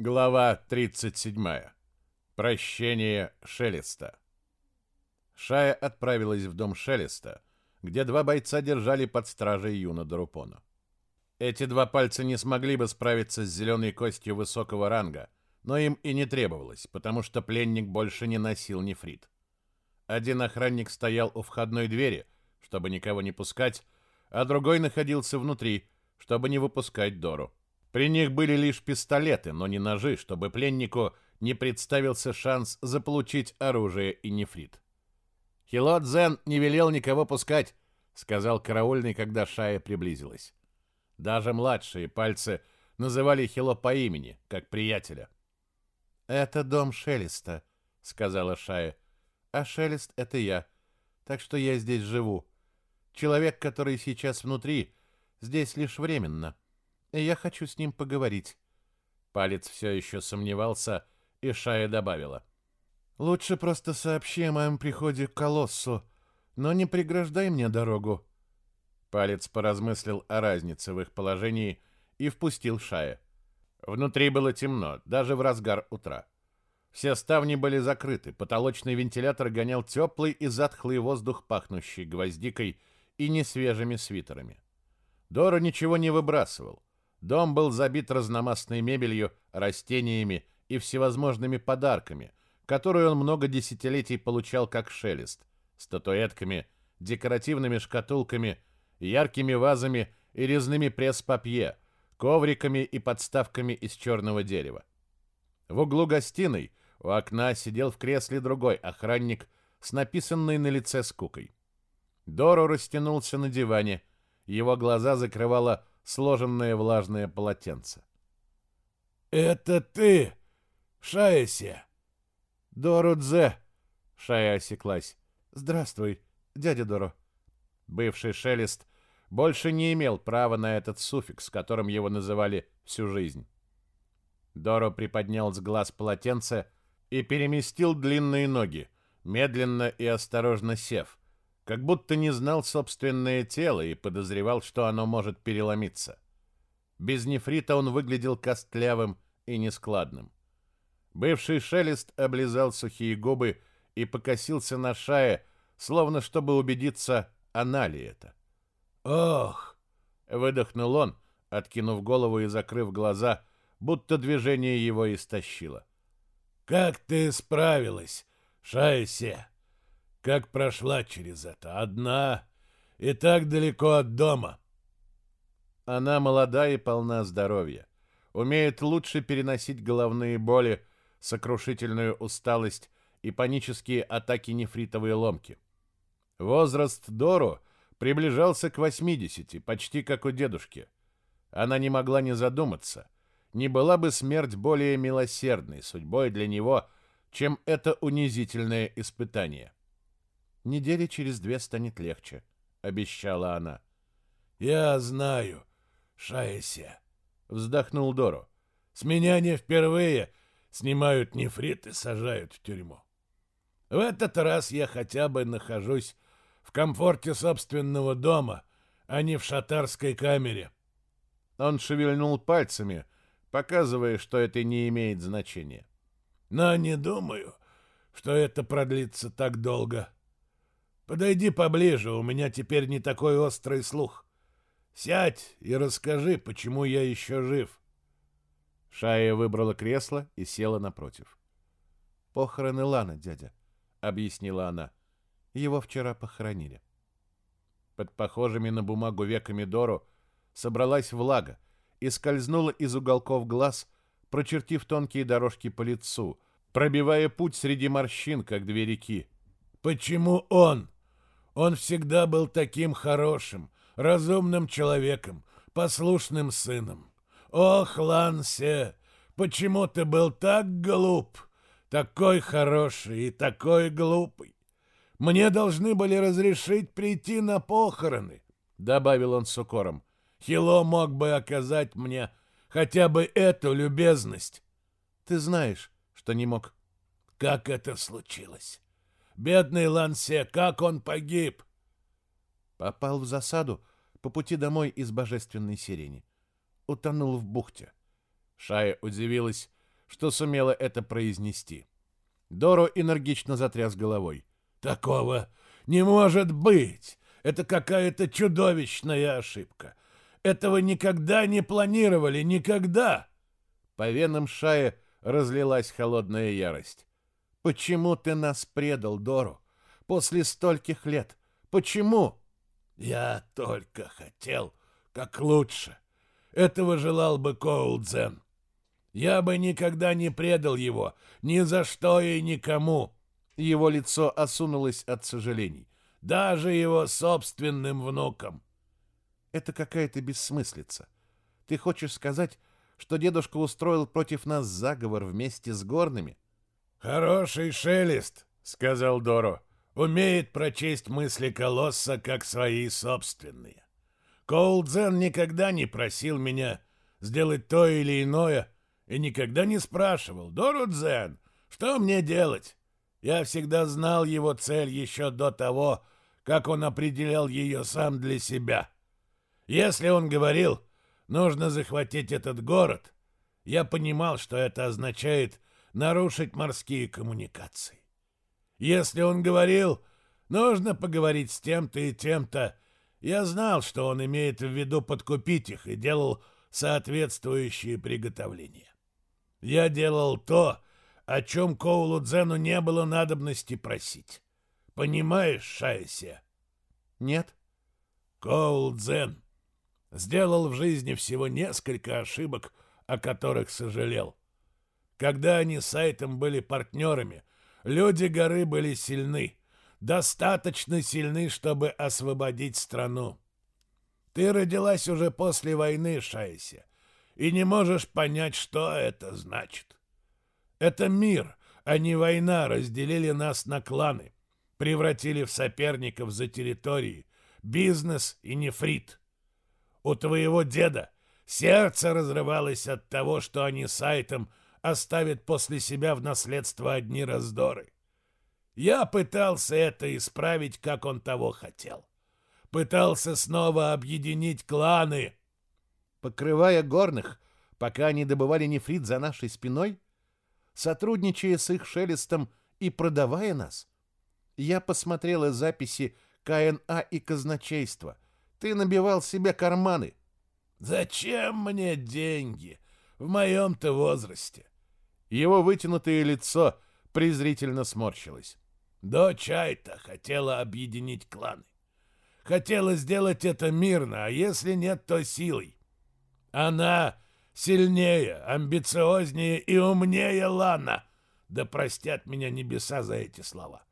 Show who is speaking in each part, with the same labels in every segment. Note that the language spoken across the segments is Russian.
Speaker 1: Глава 37. Прощение Шелеста. Шая отправилась в дом Шелеста, где два бойца держали под стражей Юна Дарупона. Эти два пальца не смогли бы справиться с зеленой костью высокого ранга, но им и не требовалось, потому что пленник больше не носил нефрит. Один охранник стоял у входной двери, чтобы никого не пускать, а другой находился внутри, чтобы не выпускать Дору. При них были лишь пистолеты, но не ножи, чтобы пленнику не представился шанс заполучить оружие и нефрит. «Хилот Зен не велел никого пускать», — сказал караульный, когда Шая приблизилась. Даже младшие пальцы называли Хило по имени, как приятеля. «Это дом Шелеста», — сказала Шая. «А Шелест — это я, так что я здесь живу. Человек, который сейчас внутри, здесь лишь временно» и я хочу с ним поговорить». Палец все еще сомневался, и Шая добавила. «Лучше просто сообщи о моем приходе к колоссу, но не преграждай мне дорогу». Палец поразмыслил о разнице в их положении и впустил Шая. Внутри было темно, даже в разгар утра. Все ставни были закрыты, потолочный вентилятор гонял теплый и затхлый воздух, пахнущий гвоздикой и несвежими свитерами. Дора ничего не выбрасывал. Дом был забит разномастной мебелью, растениями и всевозможными подарками, которые он много десятилетий получал как шелест, статуэтками, декоративными шкатулками, яркими вазами и резными пресс-папье, ковриками и подставками из черного дерева. В углу гостиной у окна сидел в кресле другой охранник с написанной на лице скукой. Доро растянулся на диване, его глаза закрывала сложенное влажное полотенце.
Speaker 2: «Это ты, Шаэсе?»
Speaker 1: «Дорудзе!» — Шая осеклась. «Здравствуй, дядя Доро». Бывший Шелест больше не имел права на этот суффикс, которым его называли всю жизнь. Доро приподнял с глаз полотенце и переместил длинные ноги, медленно и осторожно сев, как будто не знал собственное тело и подозревал, что оно может переломиться. Без нефрита он выглядел костлявым и нескладным. Бывший шелест облизал сухие губы и покосился на шае, словно чтобы убедиться, она ли это.
Speaker 2: «Ох!»
Speaker 1: — выдохнул он, откинув голову и закрыв глаза, будто движение его истощило.
Speaker 2: «Как ты справилась, Шайсе?» Как прошла через это? Одна и так далеко от дома.
Speaker 1: Она молода и полна здоровья. Умеет лучше переносить головные боли, сокрушительную усталость и панические атаки нефритовой ломки. Возраст Дору приближался к 80, почти как у дедушки. Она не могла не задуматься, не была бы смерть более милосердной судьбой для него, чем это унизительное испытание. Недели через две станет легче, обещала она.
Speaker 2: Я знаю, Шаэсе,
Speaker 1: вздохнул Доро.
Speaker 2: С меня не впервые снимают нефрит и сажают в тюрьму. В этот раз я хотя бы нахожусь в комфорте собственного дома, а не в шатарской камере.
Speaker 1: Он шевельнул пальцами, показывая, что это не имеет значения.
Speaker 2: Но не думаю, что это продлится так долго. Подойди поближе, у меня теперь не такой острый слух. Сядь и расскажи, почему я еще жив.
Speaker 1: Шая выбрала кресло и села напротив.
Speaker 3: «Похороны Лана, дядя», — объяснила она. «Его вчера похоронили».
Speaker 1: Под похожими на бумагу веками Дору собралась влага и скользнула из уголков глаз, прочертив тонкие дорожки по лицу, пробивая путь среди морщин, как две реки.
Speaker 2: «Почему он?» Он всегда был таким хорошим, разумным человеком, послушным сыном. Ох, Лансе, почему ты был так глуп, такой хороший и такой глупый? Мне должны были разрешить прийти на похороны, добавил он с укором. Хило мог бы оказать мне хотя бы эту любезность.
Speaker 3: Ты знаешь, что не мог.
Speaker 2: Как это случилось? Бедный Лансе, как он погиб!»
Speaker 3: Попал в засаду по пути домой из божественной сирени. Утонул в бухте.
Speaker 1: Шая удивилась, что сумела это произнести. Доро энергично затряс головой.
Speaker 2: «Такого не может быть! Это какая-то чудовищная ошибка! Этого никогда не планировали, никогда!»
Speaker 1: По венам Шая разлилась холодная ярость. «Почему ты нас предал, Дору? После стольких лет? Почему?»
Speaker 2: «Я только хотел как лучше. Этого желал бы Коулдзен. Я бы никогда не предал его, ни за что и никому».
Speaker 1: Его лицо осунулось от сожалений.
Speaker 2: «Даже его собственным внукам».
Speaker 1: «Это какая-то бессмыслица. Ты хочешь сказать, что дедушка устроил против нас заговор вместе с горными?»
Speaker 2: «Хороший шелест», — сказал Доро, — «умеет прочесть мысли колосса как свои собственные. Коулдзен никогда не просил меня сделать то или иное и никогда не спрашивал, Доро Дзен, что мне делать? Я всегда знал его цель еще до того, как он определял ее сам для себя. Если он говорил, нужно захватить этот город, я понимал, что это означает нарушить морские коммуникации. Если он говорил, нужно поговорить с тем-то и тем-то, я знал, что он имеет в виду подкупить их и делал соответствующие приготовления. Я делал то, о чем Коулу Дзену не было надобности просить. Понимаешь, Шайсе?
Speaker 1: Нет.
Speaker 2: Коул Дзен сделал в жизни всего несколько ошибок, о которых сожалел. Когда они с Айтом были партнерами, люди горы были сильны, достаточно сильны, чтобы освободить страну. Ты родилась уже после войны, Шайся, и не можешь понять, что это значит. Это мир, а не война разделили нас на кланы, превратили в соперников за территории, бизнес и нефрит. У твоего деда сердце разрывалось от того, что они с Айтом оставят после себя в наследство одни раздоры. Я пытался это исправить, как он того хотел. Пытался снова объединить кланы.
Speaker 1: Покрывая горных, пока они добывали нефрит за нашей спиной, сотрудничая с их шелестом и продавая нас. Я посмотрела записи КНА и казначейства. Ты набивал себе карманы.
Speaker 2: Зачем мне деньги в моем-то возрасте?
Speaker 1: Его вытянутое лицо презрительно сморщилось.
Speaker 2: Дочь Айта хотела объединить кланы. Хотела сделать это мирно, а если нет, то силой. Она сильнее, амбициознее и умнее Лана. Да простят меня небеса за эти слова.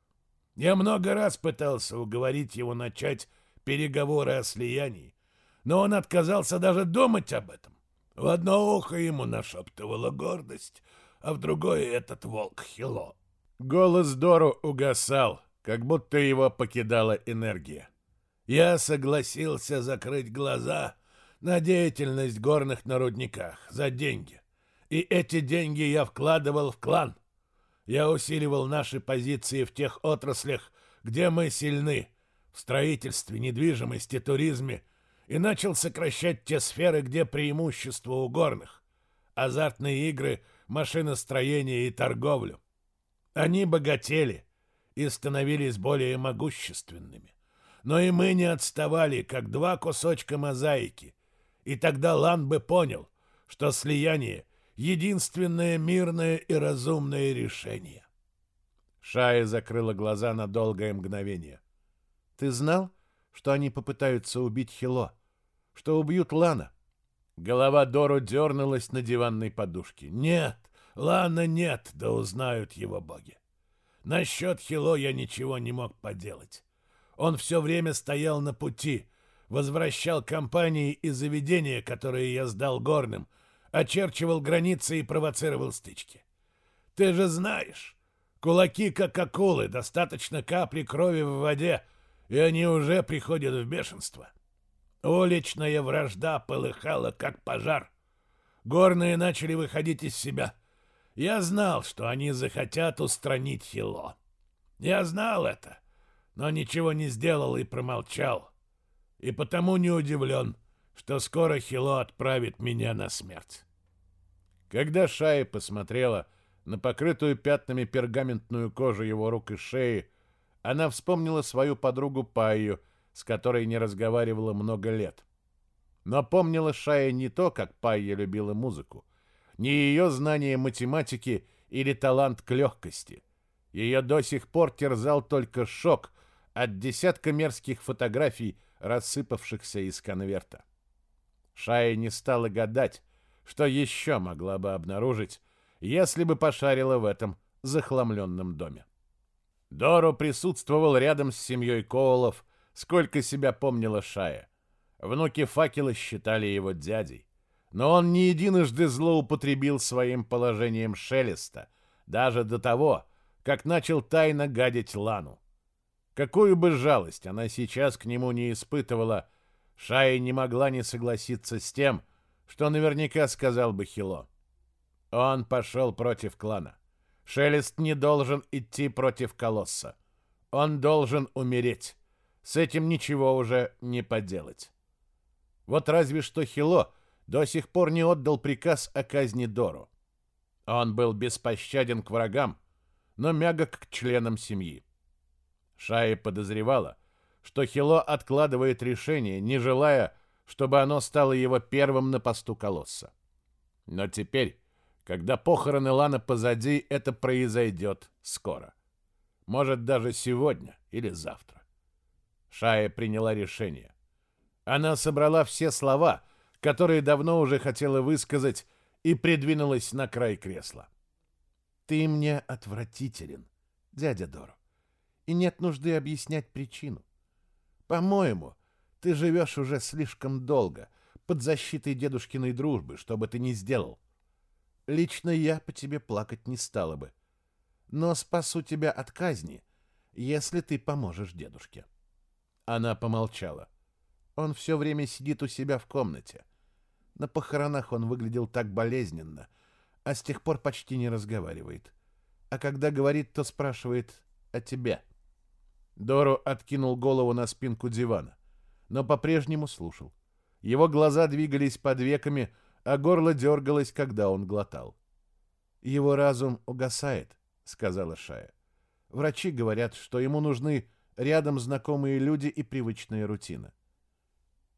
Speaker 2: Я много раз пытался уговорить его начать переговоры о слиянии, но он отказался даже думать об этом. В одно ухо ему нашептывала гордость, а в другое этот волк Хило.
Speaker 1: Голос Дору угасал, как будто его покидала энергия.
Speaker 2: Я согласился закрыть глаза на деятельность горных на рудниках за деньги. И эти деньги я вкладывал в клан. Я усиливал наши позиции в тех отраслях, где мы сильны, в строительстве, недвижимости, туризме, и начал сокращать те сферы, где преимущество у горных. Азартные игры, машиностроение и торговлю. Они богатели и становились более могущественными. Но и мы не отставали, как два кусочка мозаики. И тогда Лан бы понял, что слияние — единственное мирное и разумное решение.
Speaker 1: Шая закрыла глаза на долгое мгновение. «Ты знал, что они попытаются убить Хило? Что убьют Лана?» Голова Дору дернулась на диванной подушке.
Speaker 2: «Нет, Лана нет, да узнают его боги. Насчет Хило я ничего не мог поделать. Он все время стоял на пути, возвращал компании и заведения, которые я сдал горным, очерчивал границы и провоцировал стычки. Ты же знаешь, кулаки как акулы, достаточно капли крови в воде, и они уже приходят в бешенство. Уличная вражда полыхала, как пожар. Горные начали выходить из себя — я знал, что они захотят устранить Хило. Я знал это, но ничего не сделал и промолчал. И потому не удивлен, что скоро Хило отправит меня на смерть.
Speaker 1: Когда Шая посмотрела на покрытую пятнами пергаментную кожу его рук и шеи, она вспомнила свою подругу Пайю, с которой не разговаривала много лет. Но помнила Шая не то, как Пайя любила музыку, не ее знание математики или талант к легкости. Ее до сих пор терзал только шок от десятка мерзких фотографий, рассыпавшихся из конверта. Шая не стала гадать, что еще могла бы обнаружить, если бы пошарила в этом захламленном доме. Доро присутствовал рядом с семьей Коулов, сколько себя помнила Шая. Внуки факела считали его дядей. Но он не единожды злоупотребил своим положением шелеста, даже до того, как начал тайно гадить Лану. Какую бы жалость она сейчас к нему не испытывала, Шая не могла не согласиться с тем, что наверняка сказал бы Хило. Он пошел против клана. Шелест не должен идти против колосса. Он должен умереть. С этим ничего уже не поделать. Вот разве что Хило до сих пор не отдал приказ о казни Дору. Он был беспощаден к врагам, но мягок к членам семьи. Шая подозревала, что Хило откладывает решение, не желая, чтобы оно стало его первым на посту колосса. Но теперь когда похороны Лана позади, это произойдет скоро. Может, даже сегодня или завтра. Шая приняла решение. Она собрала все слова, которые давно уже хотела высказать, и придвинулась на край кресла. «Ты мне отвратителен, дядя Доро, и нет нужды объяснять причину. По-моему, ты живешь уже слишком долго, под защитой дедушкиной дружбы, что бы ты ни сделал. Лично я по тебе плакать не стала бы. Но спасу тебя от казни, если ты поможешь дедушке. Она помолчала. Он все время сидит у себя в комнате. На похоронах он выглядел так болезненно, а с тех пор почти не разговаривает. А когда говорит, то спрашивает о тебе. Дору откинул голову на спинку дивана, но по-прежнему слушал. Его глаза двигались под веками, а горло дергалось, когда он глотал. «Его разум угасает», — сказала Шая. «Врачи говорят, что ему нужны рядом знакомые люди и привычная рутина.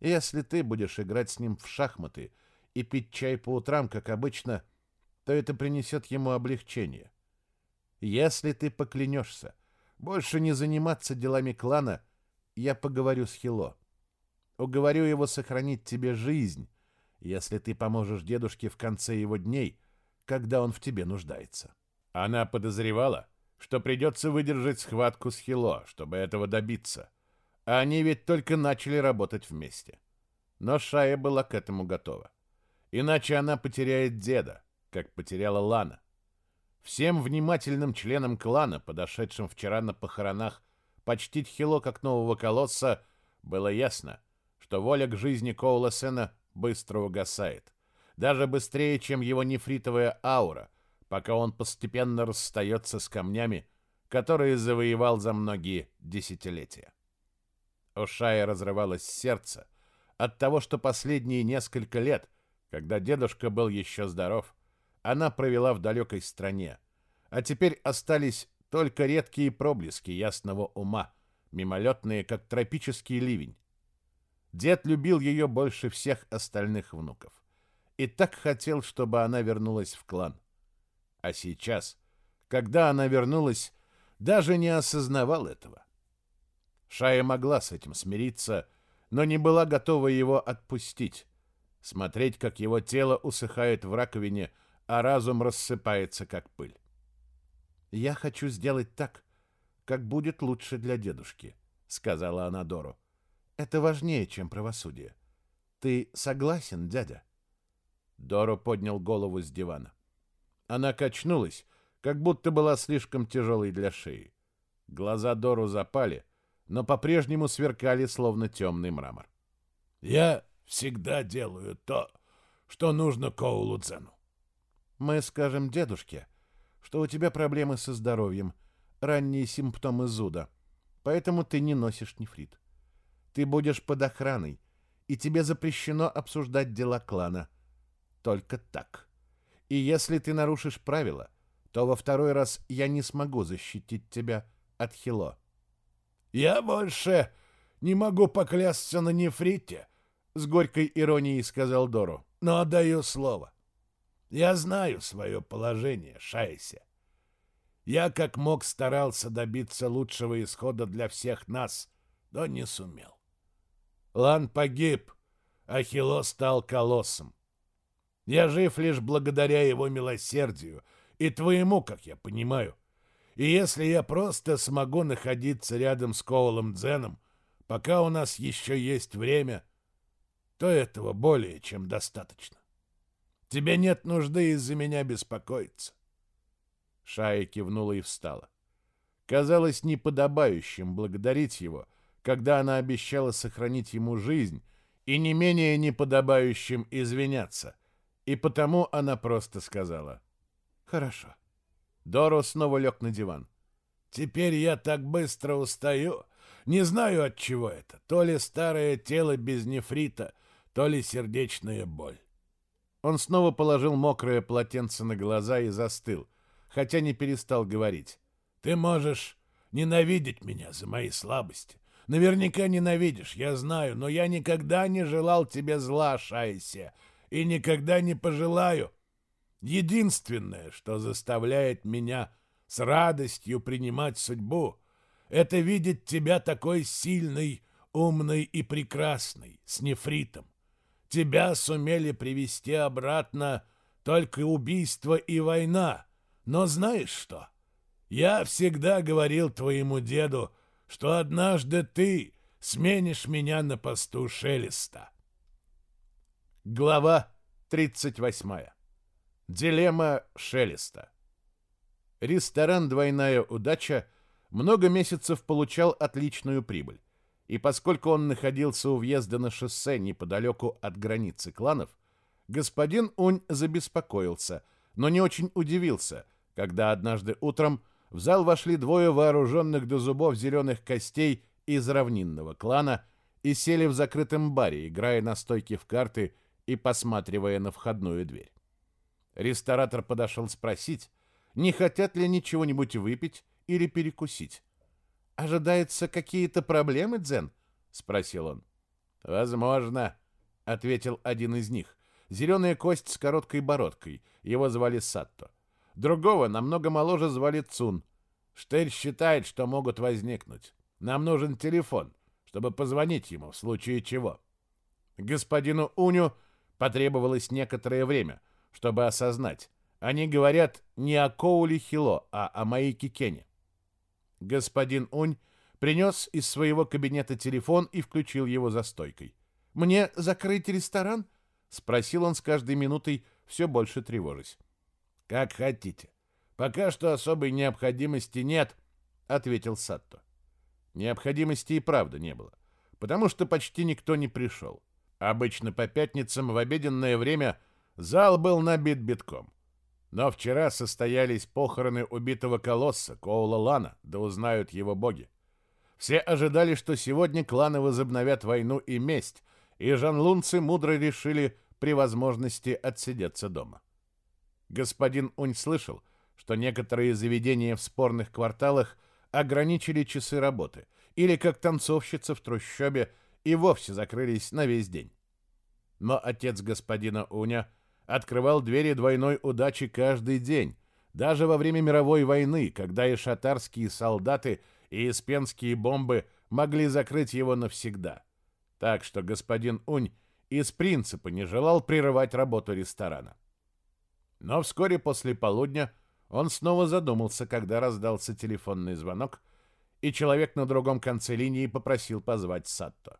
Speaker 1: Если ты будешь играть с ним в шахматы и пить чай по утрам, как обычно, то это принесет ему облегчение. Если ты поклянешься больше не заниматься делами клана, я поговорю с Хило. Уговорю его сохранить тебе жизнь, если ты поможешь дедушке в конце его дней, когда он в тебе нуждается. Она подозревала, что придется выдержать схватку с Хило, чтобы этого добиться. А они ведь только начали работать вместе. Но Шая была к этому готова. Иначе она потеряет деда, как потеряла Лана. Всем внимательным членам клана, подошедшим вчера на похоронах, почтить Хило как нового колосса, было ясно, что воля к жизни Коула Сена быстро угасает. Даже быстрее, чем его нефритовая аура, пока он постепенно расстается с камнями, которые завоевал за многие десятилетия. У Шая разрывалось сердце от того, что последние несколько лет, когда дедушка был еще здоров, она провела в далекой стране, а теперь остались только редкие проблески ясного ума, мимолетные, как тропический ливень, Дед любил ее больше всех остальных внуков. И так хотел, чтобы она вернулась в клан. А сейчас, когда она вернулась, даже не осознавал этого. Шая могла с этим смириться, но не была готова его отпустить. Смотреть, как его тело усыхает в раковине, а разум рассыпается, как пыль. «Я хочу сделать так, как будет лучше для дедушки», — сказала она Дору. Это важнее, чем правосудие. Ты согласен, дядя? Доро поднял голову с дивана. Она качнулась, как будто была слишком тяжелой для шеи. Глаза Дору запали, но по-прежнему сверкали, словно темный мрамор.
Speaker 2: «Я всегда делаю то, что нужно Коулу Дзену».
Speaker 3: «Мы скажем дедушке, что у тебя проблемы со здоровьем, ранние симптомы зуда, поэтому ты не носишь нефрит. Ты будешь под охраной, и тебе запрещено обсуждать дела клана. Только так. И если ты нарушишь правила, то во второй раз я не смогу защитить тебя от Хило.
Speaker 2: Я больше не могу поклясться на нефрите, с горькой иронией сказал Дору. Но отдаю слово. Я знаю свое положение, Шайся. Я как мог старался добиться лучшего исхода для всех нас, но не сумел. Лан погиб, а Хило стал колоссом. Я жив лишь благодаря его милосердию и твоему, как я понимаю. И если я просто смогу находиться рядом с Коулом Дзеном, пока у нас еще есть время, то этого более чем достаточно. Тебе нет нужды из-за меня беспокоиться.
Speaker 3: Шая кивнула и встала. Казалось неподобающим благодарить его, когда она обещала сохранить ему жизнь, и не менее неподобающим извиняться. И потому она просто сказала «Хорошо». Доро снова лег на диван.
Speaker 2: «Теперь я так быстро устаю. Не знаю, от чего это. То ли старое тело без нефрита, то ли сердечная боль».
Speaker 3: Он снова положил мокрое полотенце на глаза и застыл — хотя не перестал говорить.
Speaker 2: «Ты можешь ненавидеть меня за мои слабости. Наверняка ненавидишь, я знаю, но я никогда не желал тебе зла, Шайсе, и никогда не пожелаю. Единственное, что заставляет меня с радостью принимать судьбу, это видеть тебя такой сильной, умной и прекрасной, с нефритом. Тебя сумели привести обратно только убийство и война, но знаешь что? Я всегда говорил твоему деду, что однажды ты сменишь меня на посту Шелеста.
Speaker 3: Глава 38. Дилемма Шелеста. Ресторан «Двойная удача» много месяцев получал отличную прибыль. И поскольку он находился у въезда на шоссе неподалеку от границы кланов, господин Унь забеспокоился, но не очень удивился – когда однажды утром в зал вошли двое вооруженных до зубов зеленых костей из равнинного клана и сели в закрытом баре, играя на стойке в карты и посматривая на входную дверь. Ресторатор подошел спросить, не хотят ли они чего-нибудь выпить или перекусить. «Ожидаются какие-то проблемы, Дзен?» — спросил он. «Возможно», — ответил один из них. Зеленая кость с короткой бородкой. Его звали Сатто. Другого, намного моложе, звали Цун. Штырь считает, что могут возникнуть. Нам нужен телефон, чтобы позвонить ему в случае чего. Господину Уню потребовалось некоторое время, чтобы осознать. Они говорят не о Коуле Хило, а о Маике Кене. Господин Унь принес из своего кабинета телефон и включил его за стойкой. «Мне закрыть ресторан?» — спросил он с каждой минутой, все больше тревожась. «Как хотите. Пока что особой необходимости нет», — ответил Сатто. Необходимости и правда не было, потому что почти никто не пришел. Обычно по пятницам в обеденное время зал был набит битком. Но вчера состоялись похороны убитого колосса Коула Лана, да узнают его боги. Все ожидали, что сегодня кланы возобновят войну и месть, и жанлунцы мудро решили при возможности отсидеться дома. Господин Унь слышал, что некоторые заведения в спорных кварталах ограничили часы работы, или как танцовщица в трущобе и вовсе закрылись на весь день. Но отец господина Уня открывал двери двойной удачи каждый день, даже во время мировой войны, когда и шатарские солдаты, и испенские бомбы могли закрыть его навсегда. Так что господин Унь из принципа не желал прерывать работу ресторана. Но вскоре после полудня он снова задумался, когда раздался телефонный звонок, и человек на другом конце линии попросил позвать Сатто.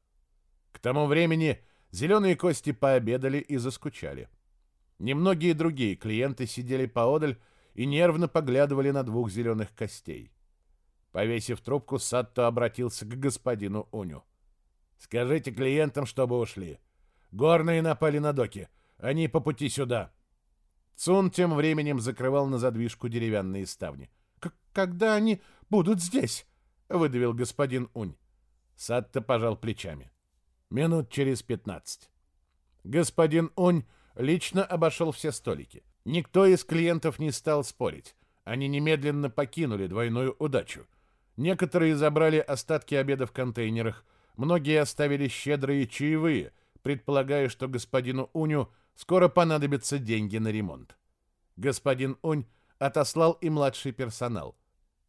Speaker 3: К тому времени зеленые кости пообедали и заскучали. Немногие другие клиенты сидели поодаль и нервно поглядывали на двух зеленых костей. Повесив трубку, Сатто обратился к господину Уню. «Скажите клиентам, чтобы ушли. Горные напали на доки. Они по пути сюда». Цун тем временем закрывал на задвижку деревянные ставни. «Когда они будут здесь?» — выдавил господин Унь. Сатта пожал плечами. «Минут через пятнадцать». Господин Унь лично обошел все столики. Никто из клиентов не стал спорить. Они немедленно покинули двойную удачу. Некоторые забрали остатки обеда в контейнерах, многие оставили щедрые чаевые, предполагая, что господину Уню скоро понадобятся деньги на ремонт. Господин Унь отослал и младший персонал.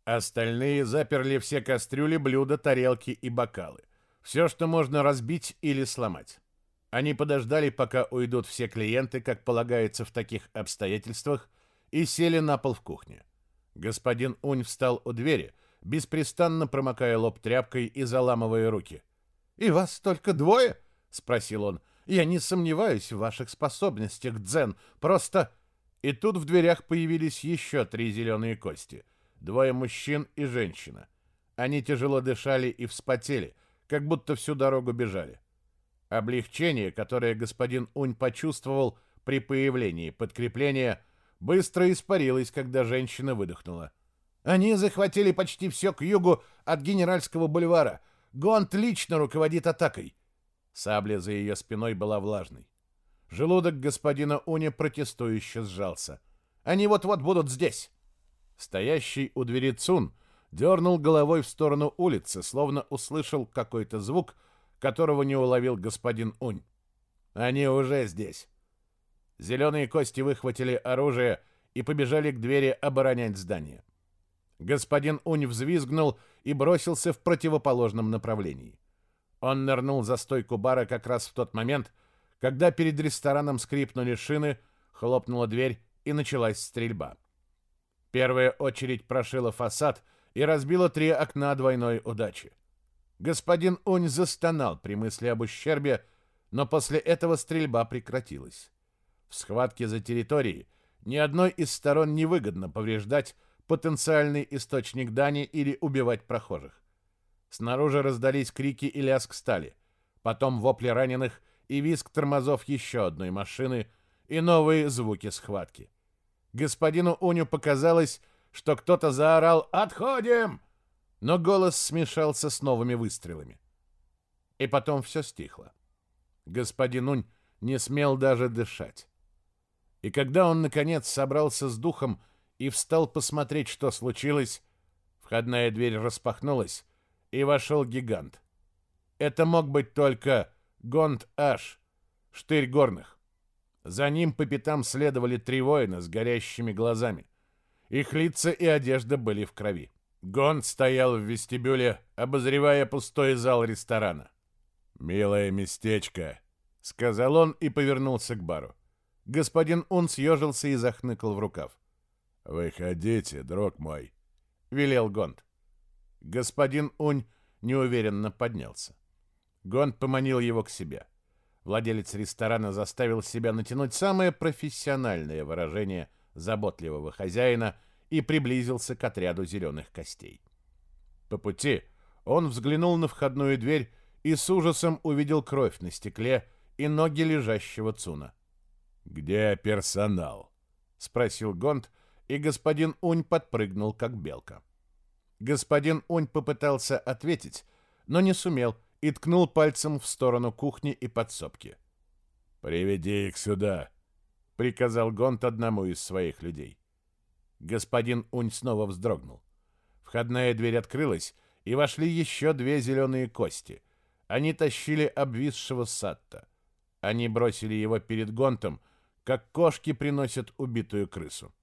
Speaker 3: Остальные заперли все кастрюли, блюда, тарелки и бокалы. Все, что можно разбить или сломать. Они подождали, пока уйдут все клиенты, как полагается в таких обстоятельствах, и сели на пол в кухне. Господин Унь встал у двери, беспрестанно промокая лоб тряпкой и заламывая руки. «И вас только двое?» — спросил он. «Я не сомневаюсь в ваших способностях, Дзен, просто...» И тут в дверях появились еще три зеленые кости. Двое мужчин и женщина. Они тяжело дышали и вспотели, как будто всю дорогу бежали. Облегчение, которое господин Унь почувствовал при появлении подкрепления, быстро испарилось, когда женщина выдохнула. «Они захватили почти все к югу от Генеральского бульвара. Гонт лично руководит атакой». Сабля за ее спиной была влажной. Желудок господина Уни протестующе сжался. «Они вот-вот будут здесь!» Стоящий у двери Цун дернул головой в сторону улицы, словно услышал какой-то звук, которого не уловил господин Унь. «Они уже здесь!» Зеленые кости выхватили оружие и побежали к двери оборонять здание. Господин Унь взвизгнул и бросился в противоположном направлении. Он нырнул за стойку бара как раз в тот момент, когда перед рестораном скрипнули шины, хлопнула дверь и началась стрельба. Первая очередь прошила фасад и разбила три окна двойной удачи. Господин Унь застонал при мысли об ущербе, но после этого стрельба прекратилась. В схватке за территорией ни одной из сторон не выгодно повреждать потенциальный источник дани или убивать прохожих. Снаружи раздались крики и лязг стали, потом вопли раненых и визг тормозов еще одной машины и новые звуки схватки. Господину Уню показалось, что кто-то заорал «Отходим!», но голос смешался с новыми выстрелами. И потом все стихло. Господин Унь не смел даже дышать. И когда он, наконец, собрался с духом и встал посмотреть, что случилось, входная дверь распахнулась, и вошел гигант. Это мог быть только Гонд Аш, штырь горных. За ним по пятам следовали три воина с горящими глазами. Их лица и одежда были в крови. Гонд стоял в вестибюле, обозревая пустой зал ресторана. «Милое местечко», — сказал он и повернулся к бару. Господин Ун съежился и захныкал в рукав. «Выходите, друг мой», — велел Гонд. Господин Унь неуверенно поднялся. Гонд поманил его к себе. Владелец ресторана заставил себя натянуть самое профессиональное выражение заботливого хозяина и приблизился к отряду зеленых костей. По пути он взглянул на входную дверь и с ужасом увидел кровь на стекле и ноги лежащего Цуна. «Где персонал?» — спросил Гонд, и господин Унь подпрыгнул, как белка. Господин Унь попытался ответить, но не сумел — и ткнул пальцем в сторону кухни и подсобки. «Приведи их сюда», — приказал Гонт одному из своих людей. Господин Унь снова вздрогнул. Входная дверь открылась, и вошли еще две зеленые кости. Они тащили обвисшего Сатта. Они бросили его перед Гонтом, как кошки приносят убитую крысу.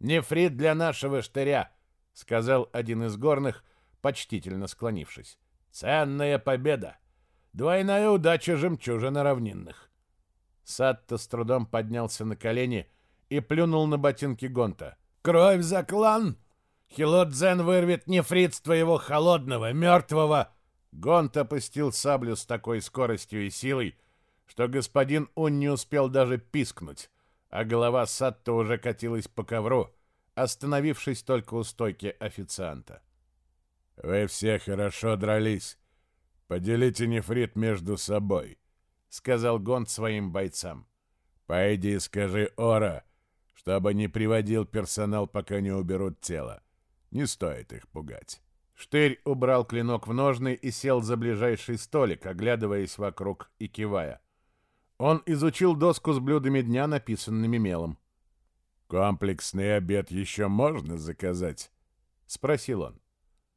Speaker 3: «Нефрит для нашего штыря», — сказал один из горных, почтительно склонившись. Ценная победа. Двойная удача жемчужина равнинных. Сатта с трудом поднялся на колени и плюнул на ботинки Гонта. «Кровь за клан! Хилот-дзен вырвет нефрит твоего холодного, мертвого!» Гонт опустил саблю с такой скоростью и силой, что господин Ун не успел даже пискнуть, а голова Сатта уже катилась по ковру, остановившись только у стойки официанта. Вы все хорошо дрались. Поделите нефрит между собой, сказал Гонт своим бойцам. Пойди и скажи Ора, чтобы не приводил персонал, пока не уберут тело. Не стоит их пугать. Штырь убрал клинок в ножны и сел за ближайший столик, оглядываясь вокруг и кивая. Он изучил доску с блюдами дня, написанными мелом.
Speaker 2: Комплексный обед еще можно заказать?
Speaker 3: Спросил он.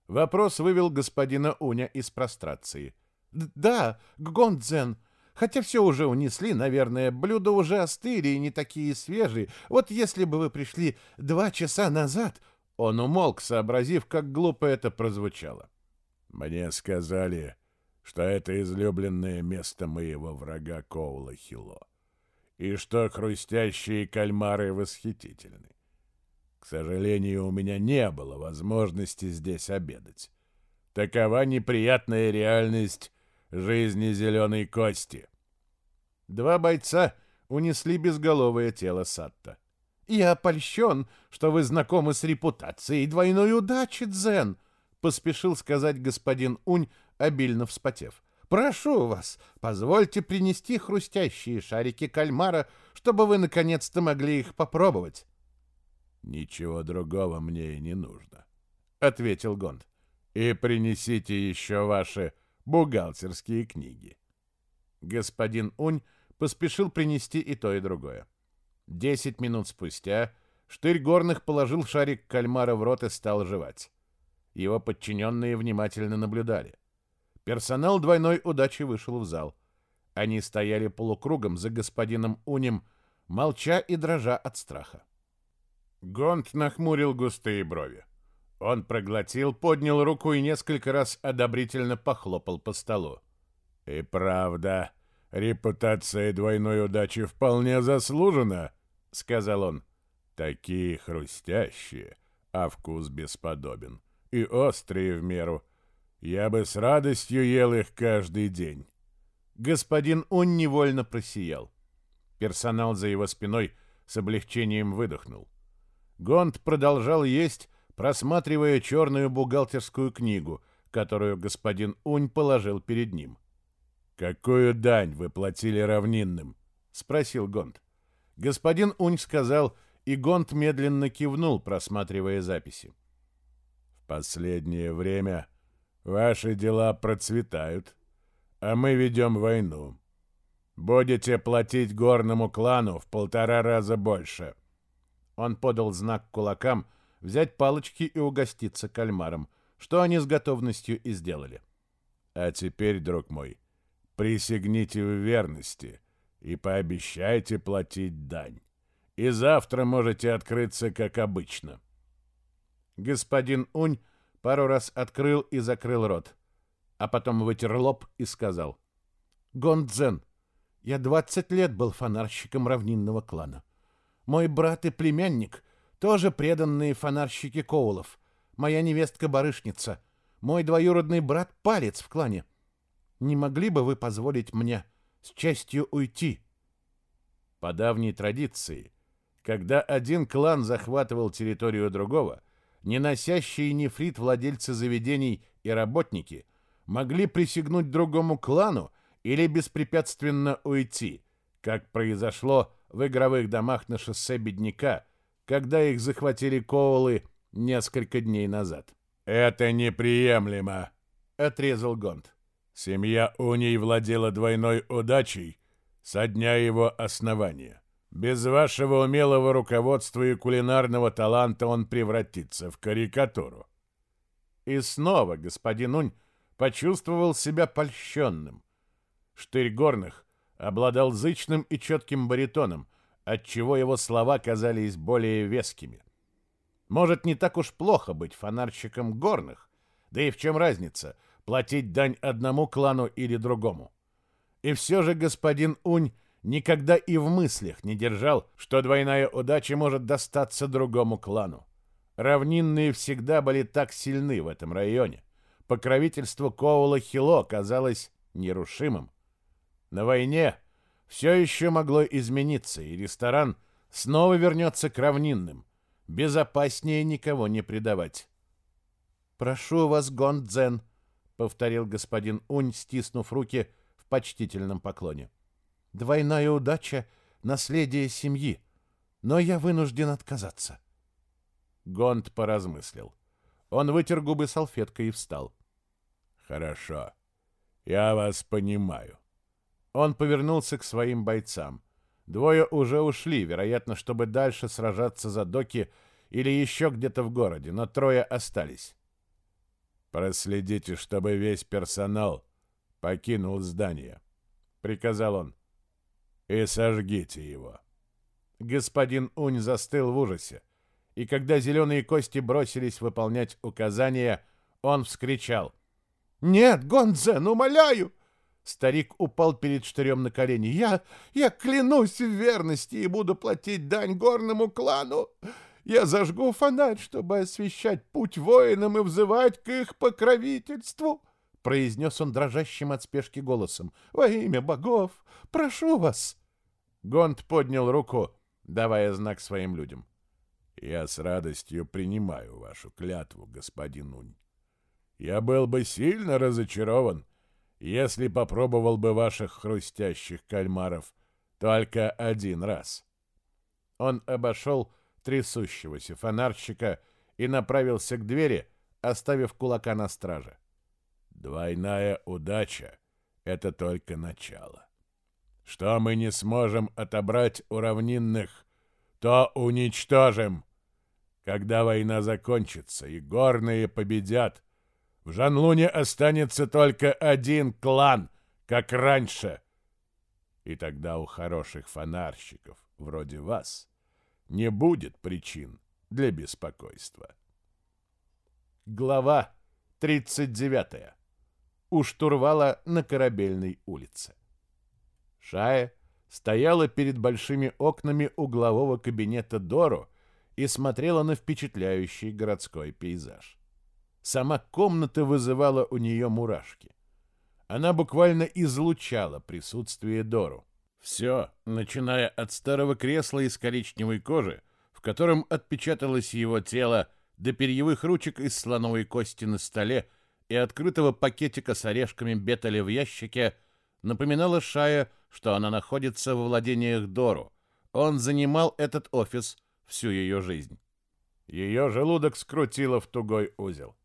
Speaker 3: Вопрос вывел господина Уня из прострации. «Да, Гондзен, хотя все уже унесли, наверное, блюда уже остыли и не такие свежие. Вот если бы вы пришли два часа назад...» Он умолк, сообразив, как глупо это прозвучало.
Speaker 2: «Мне сказали, что это излюбленное место моего врага Коула Хило, и что хрустящие кальмары восхитительны. К сожалению, у меня не было возможности здесь обедать. Такова неприятная реальность жизни зеленой кости.
Speaker 3: Два бойца унесли безголовое тело Сатта. «Я польщен, что вы знакомы с репутацией двойной удачи, Дзен», — поспешил сказать господин Унь, обильно вспотев. «Прошу вас, позвольте принести хрустящие шарики кальмара, чтобы вы наконец-то могли их попробовать».
Speaker 2: «Ничего другого мне и не нужно», — ответил Гонд. «И принесите еще ваши бухгалтерские книги».
Speaker 3: Господин Унь поспешил принести и то, и другое. Десять минут спустя штырь горных положил шарик кальмара в рот и стал жевать. Его подчиненные внимательно наблюдали. Персонал двойной удачи вышел в зал. Они стояли полукругом за господином Унем, молча и дрожа от страха. Гонт нахмурил густые брови. Он проглотил, поднял руку и несколько раз одобрительно похлопал по столу.
Speaker 2: «И правда, репутация двойной удачи вполне заслужена», — сказал он. «Такие хрустящие, а вкус бесподобен, и острые в меру. Я бы с радостью ел их каждый день».
Speaker 3: Господин Он невольно просиял. Персонал за его спиной с облегчением выдохнул. Гонд продолжал есть, просматривая черную бухгалтерскую книгу, которую господин Унь положил перед ним.
Speaker 2: «Какую дань вы платили равнинным?» — спросил Гонд.
Speaker 3: Господин Унь сказал, и Гонд медленно кивнул, просматривая записи.
Speaker 2: «В последнее время ваши дела процветают, а мы ведем войну. Будете платить горному клану в полтора раза больше».
Speaker 3: Он подал знак кулакам взять палочки и угоститься кальмаром, что они с готовностью и сделали.
Speaker 2: «А теперь, друг мой, присягните в верности и пообещайте платить дань. И завтра можете открыться, как обычно».
Speaker 3: Господин Унь пару раз открыл и закрыл рот, а потом вытер лоб и сказал. «Гондзен, я двадцать лет был фонарщиком равнинного клана. Мой брат и племянник тоже преданные фонарщики Коулов. Моя невестка-барышница. Мой двоюродный брат Палец в клане. Не могли бы вы позволить мне с честью уйти?» По давней традиции, когда один клан захватывал территорию другого, не носящие нефрит владельцы заведений и работники могли присягнуть другому клану или беспрепятственно уйти, как произошло в игровых домах на шоссе Бедняка, когда их захватили Коулы несколько дней назад.
Speaker 2: «Это неприемлемо», — отрезал Гонд. «Семья Уней владела двойной удачей со дня его основания. Без вашего умелого руководства и кулинарного таланта он превратится в карикатуру».
Speaker 3: И снова господин Унь почувствовал себя польщенным. Штырь горных обладал зычным и четким баритоном, отчего его слова казались более вескими. Может, не так уж плохо быть фонарщиком горных, да и в чем разница, платить дань одному клану или другому. И все же господин Унь никогда и в мыслях не держал, что двойная удача может достаться другому клану. Равнинные всегда были так сильны в этом районе. Покровительство Коула Хило казалось нерушимым. На войне все еще могло измениться, и ресторан снова вернется к равнинным. Безопаснее никого не предавать. «Прошу вас, Гондзен», — повторил господин Унь, стиснув руки в почтительном поклоне. «Двойная удача — наследие семьи, но я вынужден отказаться». Гонд поразмыслил. Он вытер губы салфеткой и встал.
Speaker 2: «Хорошо. Я вас понимаю.
Speaker 3: Он повернулся к своим бойцам. Двое уже ушли, вероятно, чтобы дальше сражаться за доки или еще где-то в городе, но трое остались.
Speaker 2: «Проследите, чтобы весь персонал покинул здание», — приказал он. «И сожгите его».
Speaker 3: Господин Унь застыл в ужасе, и когда зеленые кости бросились выполнять указания, он вскричал. «Нет, Гонзен, умоляю! Старик упал перед штырем на колени. «Я... я клянусь в верности и буду платить дань горному клану. Я зажгу фонарь, чтобы освещать путь воинам и взывать к их покровительству!» произнес он дрожащим от спешки голосом. «Во имя богов! Прошу вас!» Гонт поднял руку, давая знак своим людям.
Speaker 2: «Я с радостью принимаю вашу клятву, господин Унь. Я был бы сильно разочарован, если попробовал бы ваших хрустящих кальмаров только один раз.
Speaker 3: Он обошел трясущегося фонарщика и направился к двери, оставив кулака на страже.
Speaker 2: Двойная удача — это только начало. Что мы не сможем отобрать у равнинных, то уничтожим. Когда война закончится и горные победят, в Жанлуне останется только один клан, как раньше. И тогда у хороших фонарщиков, вроде вас, не будет причин для беспокойства.
Speaker 3: Глава 39. У штурвала на Корабельной улице. Шая стояла перед большими окнами углового кабинета Дору и смотрела на впечатляющий городской пейзаж. Сама комната вызывала у нее мурашки. Она буквально излучала присутствие Дору. Все, начиная от старого кресла из коричневой кожи, в котором отпечаталось его тело, до перьевых ручек из слоновой кости на столе и открытого пакетика с орешками бетали в ящике, напоминала Шая, что она находится во владениях Дору. Он занимал этот офис всю ее жизнь. Ее желудок скрутило в тугой узел.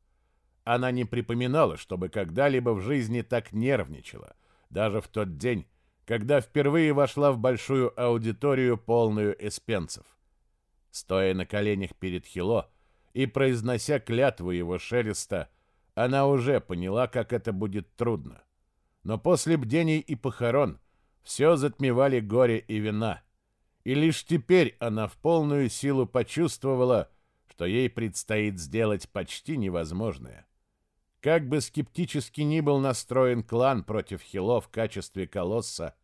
Speaker 3: Она не припоминала, чтобы когда-либо в жизни так нервничала, даже в тот день, когда впервые вошла в большую аудиторию, полную эспенцев. Стоя на коленях перед Хило и произнося клятву его шелеста, она уже поняла, как это будет трудно. Но после бдений и похорон все затмевали горе и вина, и лишь теперь она в полную силу почувствовала, что ей предстоит сделать почти невозможное. Как бы скептически ни был настроен клан против Хило в качестве колосса,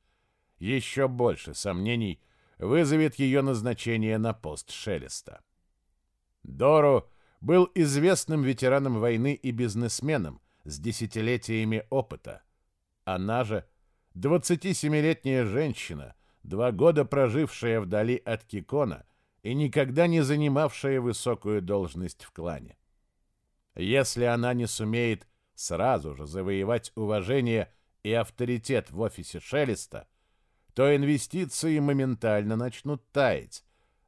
Speaker 3: еще больше сомнений вызовет ее назначение на пост Шелеста. Дору был известным ветераном войны и бизнесменом с десятилетиями опыта. Она же, 27-летняя женщина, два года прожившая вдали от Кикона и никогда не занимавшая высокую должность в клане. Если она не сумеет сразу же завоевать уважение и авторитет в офисе Шелеста, то инвестиции моментально начнут таять,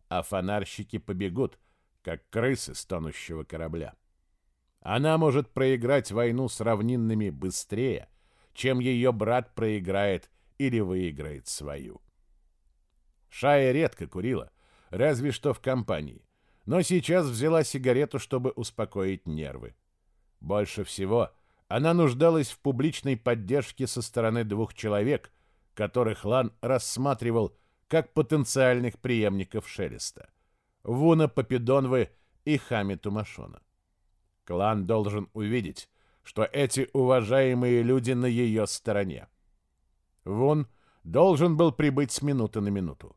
Speaker 3: а фонарщики побегут, как крысы с тонущего корабля. Она может проиграть войну с равнинными быстрее, чем ее брат проиграет или выиграет свою. Шая редко курила, разве что в компании, но сейчас взяла сигарету, чтобы успокоить нервы. Больше всего она нуждалась в публичной поддержке со стороны двух человек, которых Лан рассматривал как потенциальных преемников Шелеста — Вуна Попидонвы и Хами Тумашона. Клан должен увидеть, что эти уважаемые люди на ее стороне. Вун должен был прибыть с минуты на минуту.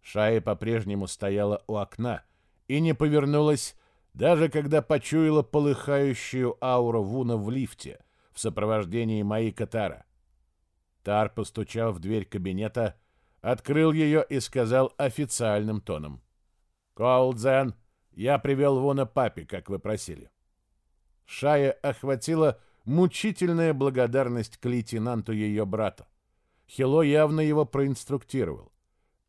Speaker 3: Шая по-прежнему стояла у окна — и не повернулась, даже когда почуяла полыхающую ауру Вуна в лифте в сопровождении моей Катара. Тар постучал в дверь кабинета, открыл ее и сказал официальным тоном. «Коулдзен, я привел Вуна папе, как вы просили». Шая охватила мучительная благодарность к лейтенанту ее брата. Хило явно его проинструктировал.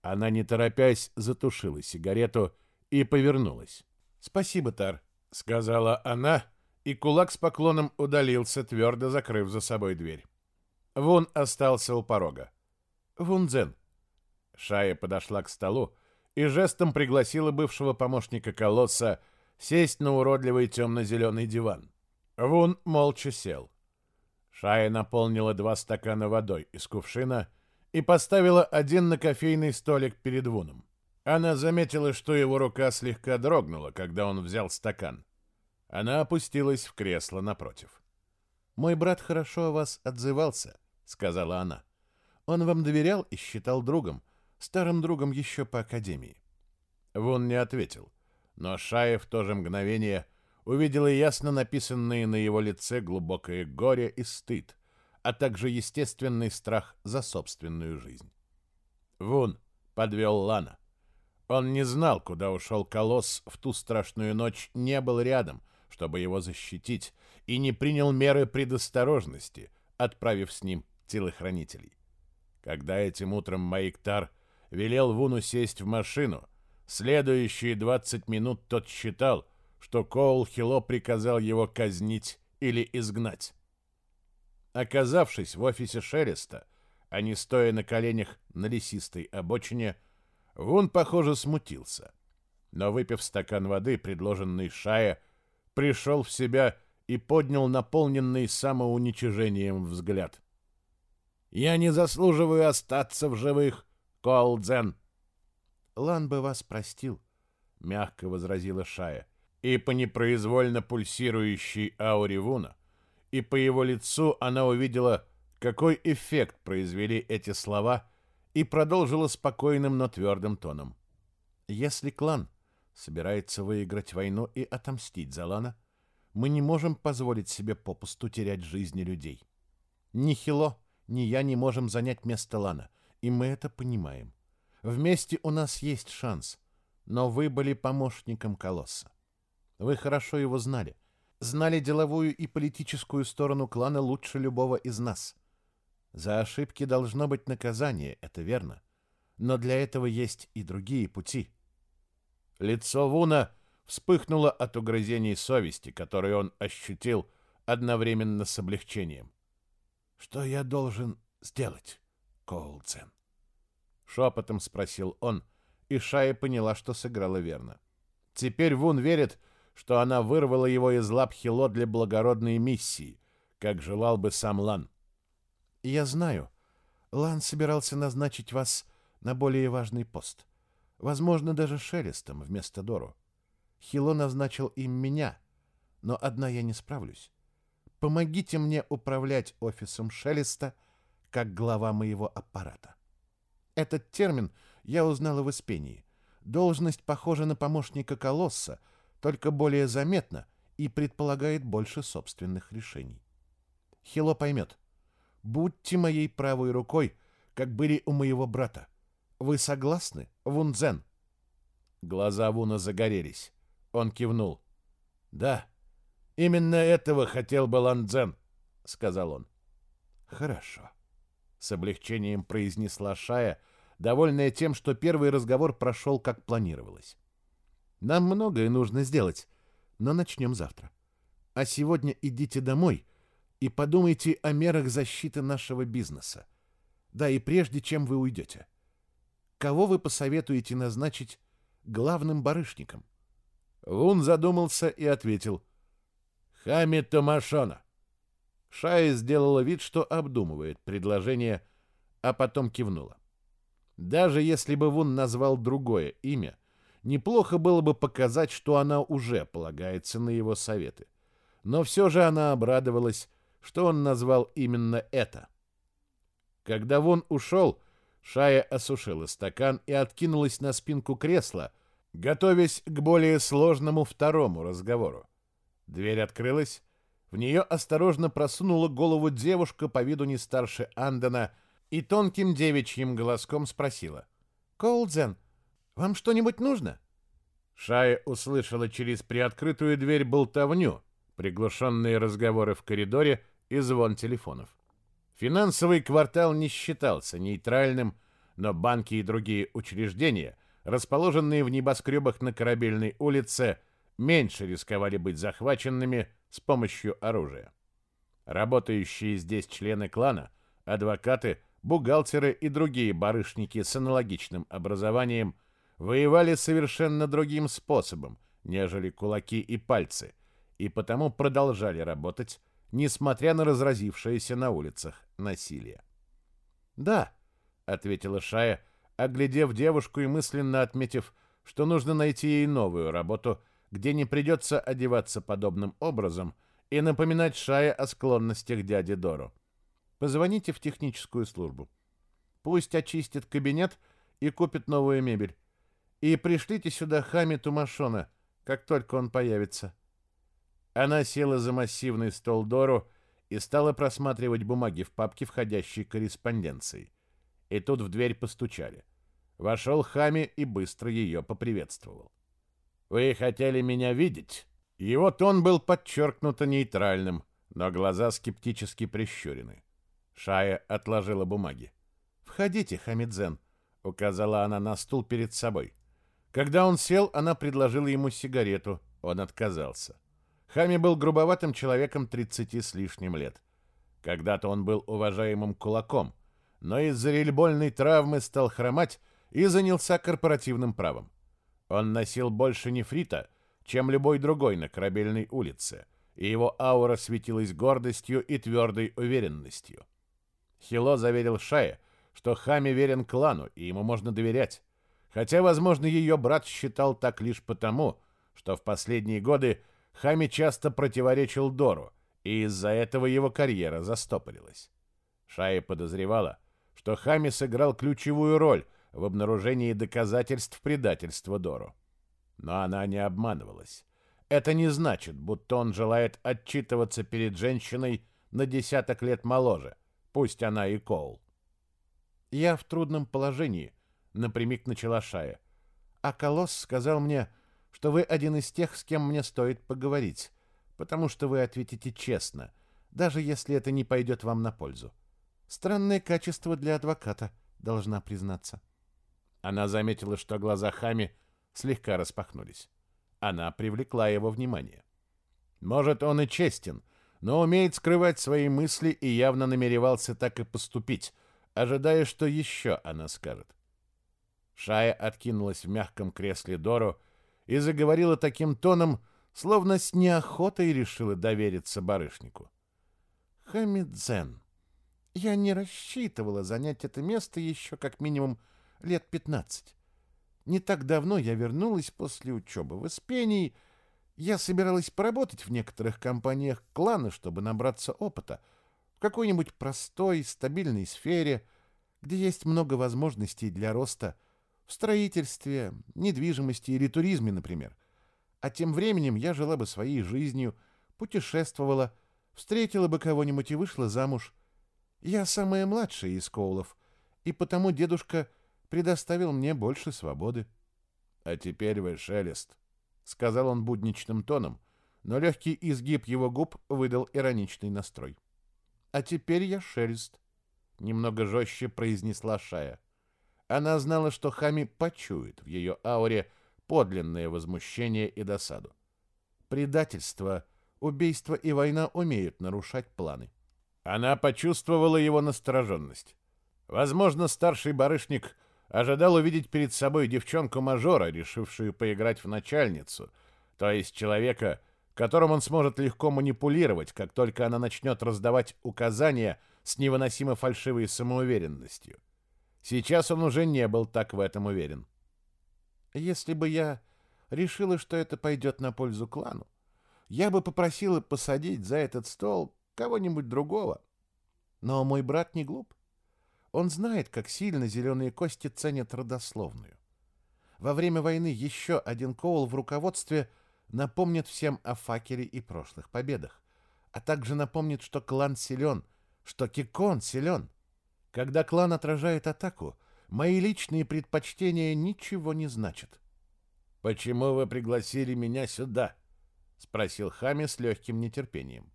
Speaker 3: Она, не торопясь, затушила сигарету и повернулась. «Спасибо, Тар», — сказала она, и кулак с поклоном удалился, твердо закрыв за собой дверь. Вун остался у порога. «Вун Дзен,
Speaker 1: Шая подошла к столу и жестом пригласила бывшего помощника колосса сесть на уродливый темно-зеленый диван. Вун молча сел. Шая наполнила два стакана водой из кувшина и поставила один на кофейный столик перед Вуном. Она заметила, что его рука слегка дрогнула, когда он взял стакан. Она опустилась в кресло напротив. «Мой брат хорошо о вас отзывался», — сказала она. «Он вам доверял и считал другом, старым другом еще по академии». Вун не ответил, но Шая в то же мгновение увидела ясно написанные на его лице глубокое горе и стыд, а также естественный страх за собственную жизнь. Вун подвел Лана. Он не знал, куда ушел колосс в ту страшную ночь, не был рядом, чтобы его защитить, и не принял меры предосторожности, отправив с ним телохранителей. Когда этим утром Маиктар велел Вуну сесть в машину, следующие 20 минут тот считал, что Коул Хило приказал его казнить или изгнать. Оказавшись в офисе Шереста, а не стоя на коленях на лесистой обочине, Вун, похоже, смутился. Но, выпив стакан воды, предложенный Шая, пришел в себя и поднял наполненный самоуничижением взгляд. «Я не заслуживаю остаться в живых, Коалдзен!» «Лан бы вас простил», — мягко возразила Шая и по непроизвольно пульсирующей ауре Вуна, и по его лицу она увидела, какой эффект произвели эти слова, и продолжила спокойным, но твердым тоном. «Если клан собирается выиграть войну и отомстить за Лана, мы не можем позволить себе попусту терять жизни людей. Ни Хило, ни я не можем занять место Лана, и мы это понимаем. Вместе у нас есть шанс, но вы были помощником Колосса. Вы хорошо его знали. Знали деловую и политическую сторону клана лучше любого из нас. За ошибки должно быть наказание, это верно. Но для этого есть и другие пути. Лицо Вуна вспыхнуло от угрызений совести, которые он ощутил одновременно с облегчением. «Что я должен сделать, Коулцен?» Шепотом спросил он, и Шая поняла, что сыграла верно. Теперь Вун верит, что она вырвала его из лап Хило для благородной миссии, как желал бы сам Лан. «Я знаю. Лан собирался назначить вас на более важный пост. Возможно, даже Шелестом вместо Дору. Хило назначил им меня, но одна я не справлюсь. Помогите мне управлять офисом Шелеста как глава моего аппарата. Этот термин я узнала в Испении. Должность похожа на помощника Колосса — только более заметно и предполагает больше собственных решений. Хило поймет. Будьте моей правой рукой, как были у моего брата. Вы согласны, Вунзен? Глаза Вуна загорелись. Он кивнул. Да, именно этого хотел бы Ландзен, сказал он. Хорошо. С облегчением произнесла Шая, довольная тем, что первый разговор прошел как планировалось. Нам многое нужно сделать, но начнем завтра. А сегодня идите домой и подумайте о мерах защиты нашего бизнеса. Да и прежде, чем вы уйдете. Кого вы посоветуете назначить главным барышником? Лун задумался и ответил. Хами Томашона. Шая сделала вид, что обдумывает предложение, а потом кивнула. Даже если бы Вун назвал другое имя, Неплохо было бы показать, что она уже полагается на его советы. Но все же она обрадовалась, что он назвал именно это. Когда Вон ушел, Шая осушила стакан и откинулась на спинку кресла, готовясь к более сложному второму разговору. Дверь открылась, в нее осторожно просунула голову девушка по виду не старше Андена и тонким девичьим голоском спросила. «Коулдзен, вам что-нибудь нужно?» Шая услышала через приоткрытую дверь болтовню, приглушенные разговоры в коридоре и звон телефонов. Финансовый квартал не считался нейтральным, но банки и другие учреждения, расположенные в небоскребах на Корабельной улице, меньше рисковали быть захваченными с помощью оружия. Работающие здесь члены клана, адвокаты, бухгалтеры и другие барышники с аналогичным образованием воевали совершенно другим способом, нежели кулаки и пальцы, и потому продолжали работать, несмотря на разразившееся на улицах насилие. «Да», — ответила Шая, оглядев девушку и мысленно отметив, что нужно найти ей новую работу, где не придется одеваться подобным образом и напоминать Шае о склонностях дяди Дору. Позвоните в техническую службу. Пусть очистит кабинет и купит новую мебель. И пришлите сюда Хами Тумашона, как только он появится. Она села за массивный стол Дору и стала просматривать бумаги в папке входящей корреспонденции. И тут в дверь постучали. Вошел Хами и быстро ее поприветствовал. «Вы хотели меня видеть?» Его тон был подчеркнуто нейтральным, но глаза скептически прищурены. Шая отложила бумаги. «Входите, Хамидзен», — указала она на стул перед собой. Когда он сел, она предложила ему сигарету. Он отказался. Хами был грубоватым человеком 30 с лишним лет. Когда-то он был уважаемым кулаком, но из-за рельбольной травмы стал хромать и занялся корпоративным правом. Он носил больше нефрита, чем любой другой на корабельной улице, и его аура светилась гордостью и твердой уверенностью. Хило заверил Шая, что Хами верен клану, и ему можно доверять. Хотя, возможно, ее брат считал так лишь потому, что в последние годы Хами часто противоречил Дору, и из-за этого его карьера застопорилась. Шая подозревала, что Хами сыграл ключевую роль в обнаружении доказательств предательства Дору. Но она не обманывалась. Это не значит, будто он желает отчитываться перед женщиной на десяток лет моложе, пусть она и Коул. «Я в трудном положении», — напрямик начала Шая. «А Колосс сказал мне, что вы один из тех, с кем мне стоит поговорить, потому что вы ответите честно, даже если это не пойдет вам на пользу. Странное качество для адвоката, должна признаться». Она заметила, что глаза Хами слегка распахнулись. Она привлекла его внимание. Может, он и честен, но умеет скрывать свои мысли и явно намеревался так и поступить, ожидая, что еще она скажет. Шая откинулась в мягком кресле Дору и заговорила таким тоном, словно с неохотой решила довериться барышнику. «Хамидзен, я не рассчитывала занять это место еще как минимум лет пятнадцать. Не так давно я вернулась после учебы в Испении. Я собиралась поработать в некоторых компаниях клана, чтобы набраться опыта. В какой-нибудь простой, стабильной сфере, где есть много возможностей для роста в строительстве, недвижимости или туризме, например. А тем временем я жила бы своей жизнью, путешествовала, встретила бы кого-нибудь и вышла замуж. Я самая младшая из Коулов, и потому дедушка — предоставил мне больше свободы. — А теперь вы шелест, — сказал он будничным тоном, но легкий изгиб его губ выдал ироничный настрой. — А теперь я шелест, — немного жестче произнесла Шая. Она знала, что Хами почует в ее ауре подлинное возмущение и досаду. Предательство, убийство и война умеют нарушать планы. Она почувствовала его настороженность. Возможно, старший барышник ожидал увидеть перед собой девчонку-мажора, решившую поиграть в начальницу, то есть человека, которым он сможет легко манипулировать, как только она начнет раздавать указания с невыносимо фальшивой самоуверенностью. Сейчас он уже не был так в этом уверен. «Если бы я решила, что это пойдет на пользу клану, я бы попросила посадить за этот стол кого-нибудь другого. Но мой брат не глуп. Он знает, как сильно зеленые кости ценят родословную. Во время войны еще один Коул в руководстве напомнит всем о факере и прошлых победах, а также напомнит, что клан силен, что Кикон силен. Когда клан отражает атаку, мои личные предпочтения ничего не значат. «Почему вы пригласили меня сюда?» — спросил Хами с легким нетерпением.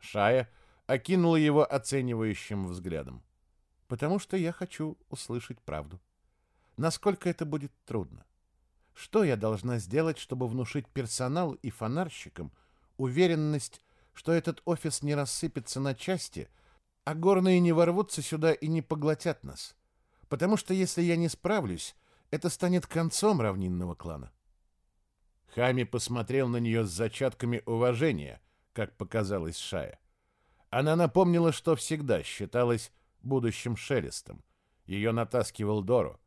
Speaker 1: Шая окинула его оценивающим взглядом потому что я хочу услышать правду. Насколько это будет трудно? Что я должна сделать, чтобы внушить персоналу и фонарщикам уверенность, что этот офис не рассыпется на части,
Speaker 3: А горные не ворвутся сюда и не поглотят нас. Потому что если я не справлюсь, это станет концом равнинного клана. Хами посмотрел на нее с зачатками уважения, как показалось Шая. Она напомнила, что всегда считалась будущим шелестом. Ее натаскивал Дору.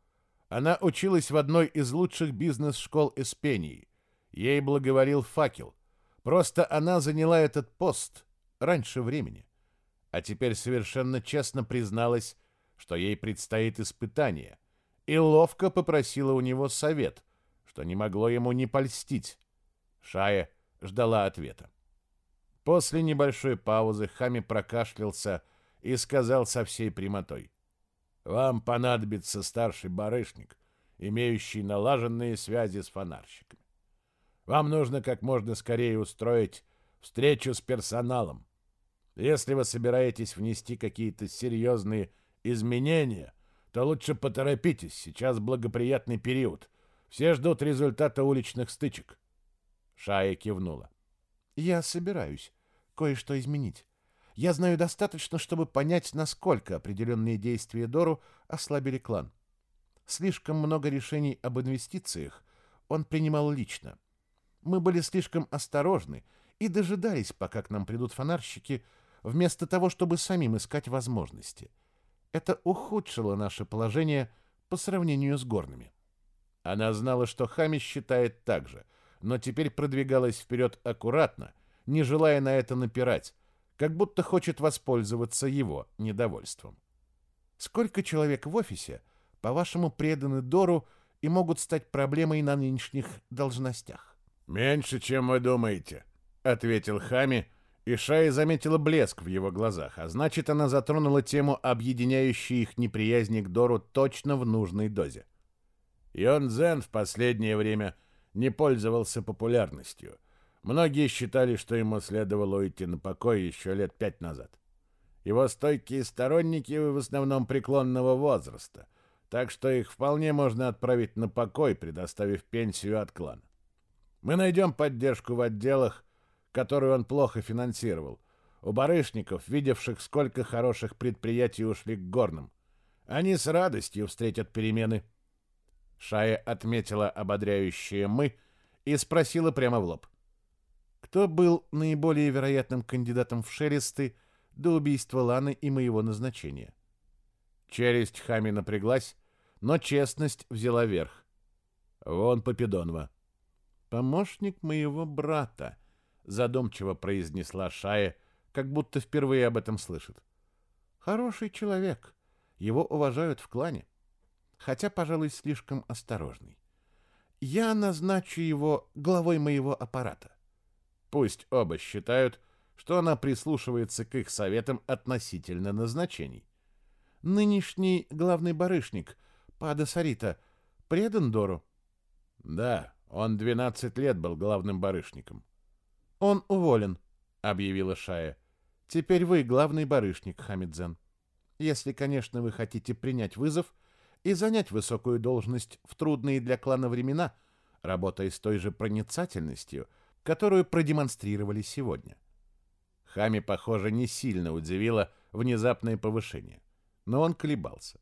Speaker 3: Она училась в одной из лучших бизнес-школ Эспении. Ей благоволил факел. Просто она заняла этот пост раньше времени. А теперь совершенно честно призналась, что ей предстоит испытание, и ловко попросила у него совет, что не могло ему не польстить. Шая ждала ответа. После небольшой паузы Хами прокашлялся и сказал со всей прямотой. «Вам понадобится старший барышник, имеющий налаженные связи с фонарщиками. Вам нужно как можно скорее устроить встречу с персоналом. Если вы собираетесь внести какие-то серьезные изменения, то лучше поторопитесь, сейчас благоприятный период. Все ждут результата уличных стычек. Шая кивнула. Я собираюсь кое-что изменить. Я знаю достаточно, чтобы понять, насколько определенные действия Дору ослабили клан. Слишком много решений об инвестициях он принимал лично. Мы были слишком осторожны и дожидались, пока к нам придут фонарщики, вместо того, чтобы самим искать возможности. Это ухудшило наше положение по сравнению с горными. Она знала, что Хами считает так же, но теперь продвигалась вперед аккуратно, не желая на это напирать, как будто хочет воспользоваться его недовольством. Сколько человек в офисе, по-вашему, преданы Дору и могут стать проблемой на нынешних должностях?
Speaker 1: «Меньше, чем вы думаете», — ответил Хами, и Шая заметила блеск в его глазах, а значит, она затронула тему, объединяющей их неприязни к Дору точно в нужной дозе. Йон Дзен в последнее время не пользовался популярностью — Многие считали, что ему следовало уйти на покой еще лет пять назад. Его стойкие сторонники в основном преклонного возраста, так что их вполне можно отправить на покой, предоставив пенсию от клана. Мы найдем поддержку в отделах, которую он плохо финансировал, у барышников, видевших, сколько хороших предприятий ушли к горным. Они с радостью встретят перемены. Шая отметила ободряющее «мы» и спросила прямо в лоб — кто был наиболее вероятным кандидатом в шелесты до убийства Ланы и моего назначения. Челюсть Хами напряглась, но честность взяла верх. Вон Попидонова. «Помощник моего брата», — задумчиво произнесла Шая, как будто впервые об этом слышит. «Хороший человек. Его уважают в клане. Хотя, пожалуй, слишком осторожный. Я назначу его главой моего аппарата. Пусть оба считают, что она прислушивается к их советам относительно назначений. Нынешний главный барышник, Пада Сарита, предан Дору? Да, он 12 лет был главным барышником. Он уволен, объявила Шая. Теперь вы главный барышник, Хамидзен. Если, конечно, вы хотите принять вызов и занять высокую должность в трудные для клана времена, работая с той же проницательностью — которую продемонстрировали сегодня. Хами, похоже, не сильно удивило внезапное повышение, но он колебался.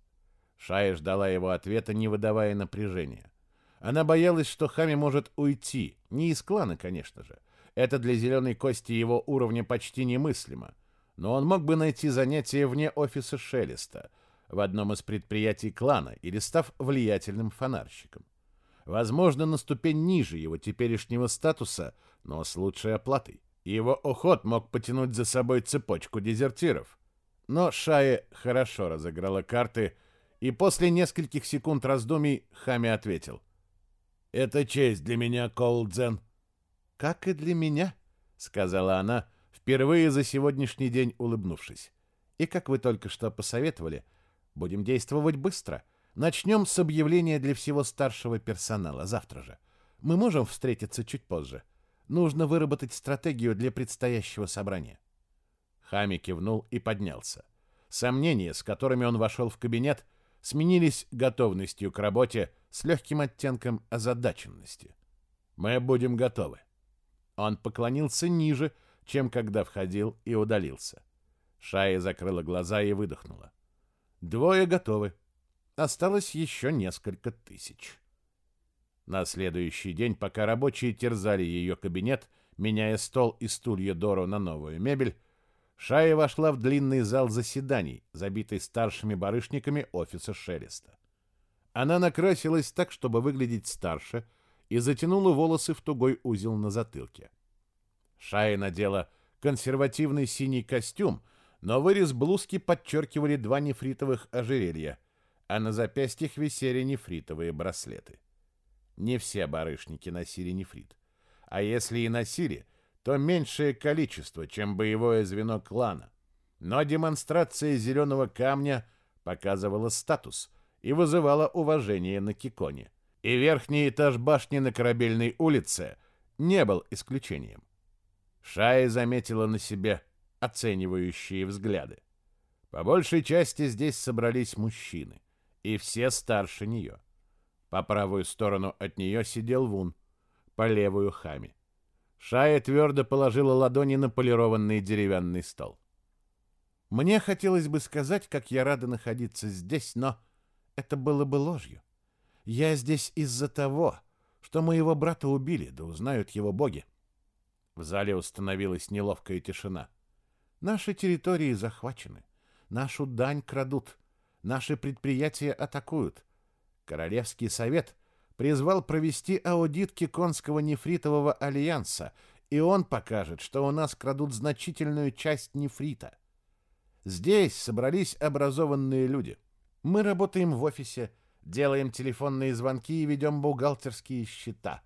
Speaker 1: Шая ждала его ответа, не выдавая напряжения. Она боялась, что Хами может уйти, не из клана, конечно же. Это для зеленой кости его уровня почти немыслимо. Но он мог бы найти занятие вне офиса Шелеста, в одном из предприятий клана или став влиятельным фонарщиком. Возможно, на ступень ниже его теперешнего статуса, но с лучшей оплатой. Его уход мог потянуть за собой цепочку дезертиров. Но Шая хорошо разыграла карты, и после нескольких секунд раздумий Хами ответил. «Это честь для меня, Коулдзен». «Как и для меня», — сказала она, впервые за сегодняшний день улыбнувшись. «И как вы только что посоветовали, будем действовать быстро». Начнем с объявления для всего старшего персонала завтра же. Мы можем встретиться чуть позже. Нужно выработать стратегию для предстоящего собрания. Хами кивнул и поднялся. Сомнения, с которыми он вошел в кабинет, сменились готовностью к работе с легким оттенком озадаченности. «Мы будем готовы». Он поклонился ниже, чем когда входил и удалился.
Speaker 3: Шая закрыла глаза и выдохнула. Двое готовы. Осталось еще несколько тысяч. На следующий день, пока рабочие терзали ее кабинет, меняя стол и стулья Дору на новую мебель, Шая вошла в длинный зал заседаний, забитый старшими барышниками офиса Шелеста. Она накрасилась так, чтобы выглядеть старше, и затянула волосы в тугой узел на затылке. Шая надела консервативный синий костюм, но вырез блузки подчеркивали два нефритовых ожерелья, а на запястьях висели нефритовые браслеты. Не все барышники носили нефрит. А если и носили, то меньшее количество, чем боевое звено клана. Но демонстрация зеленого камня показывала статус и вызывала уважение на Киконе. И верхний этаж башни на Корабельной улице не был исключением. Шая заметила на себе оценивающие взгляды. По большей части здесь собрались мужчины, и все старше нее. По правую сторону от нее сидел Вун, по левую — Хами. Шая твердо положила ладони на полированный деревянный стол. Мне хотелось бы сказать, как я рада находиться здесь, но это было бы ложью. Я здесь из-за того, что моего брата убили, да узнают его боги. В зале установилась неловкая тишина. Наши территории захвачены. Нашу дань крадут. Наши предприятия атакуют. Королевский совет призвал провести аудит Киконского нефритового альянса, и он покажет, что у нас крадут значительную часть нефрита. Здесь собрались образованные люди. Мы работаем в офисе, делаем телефонные звонки и ведем бухгалтерские счета.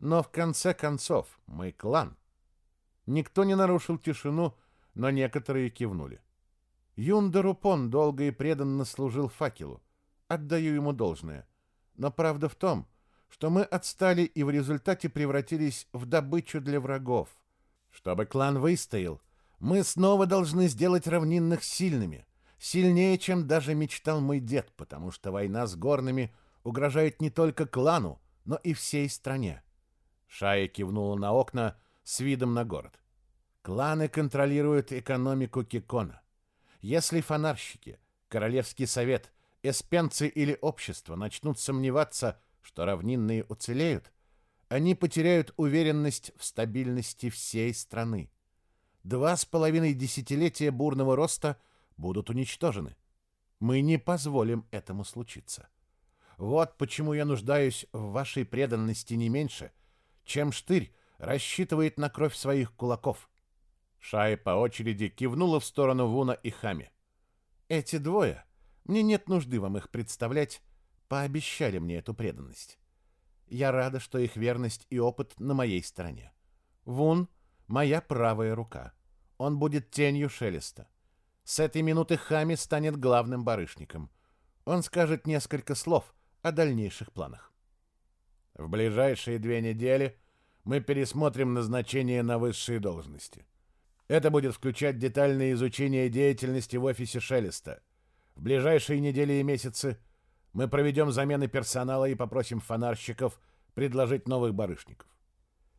Speaker 3: Но в конце концов мы клан. Никто не нарушил тишину, но некоторые кивнули. Юндарупон долго и преданно служил факелу. Отдаю ему должное. Но правда в том, что мы отстали и в результате превратились в добычу для врагов. Чтобы клан выстоял, мы снова должны сделать равнинных сильными, сильнее, чем даже мечтал мой дед, потому что война с горными угрожает не только клану, но и всей стране. Шая кивнула на окна с видом на город. Кланы контролируют экономику Кикона. Если фонарщики, Королевский совет, эспенцы или общество начнут сомневаться, что равнинные уцелеют, они потеряют уверенность в стабильности всей страны. Два с половиной десятилетия бурного роста будут уничтожены. Мы не позволим этому случиться. Вот почему я нуждаюсь в вашей преданности не меньше, чем Штырь рассчитывает на кровь своих кулаков. Шай по очереди кивнула в сторону Вуна и Хами. «Эти двое, мне нет нужды вам их представлять, пообещали мне эту преданность. Я рада, что их верность и опыт на моей стороне. Вун — моя правая рука. Он будет тенью Шелеста. С этой минуты Хами станет главным барышником. Он скажет несколько слов о дальнейших планах. В ближайшие две недели мы пересмотрим назначение на высшие должности. Это будет включать детальное изучение деятельности в офисе Шелеста. В ближайшие недели и месяцы мы проведем замены персонала и попросим фонарщиков предложить новых барышников.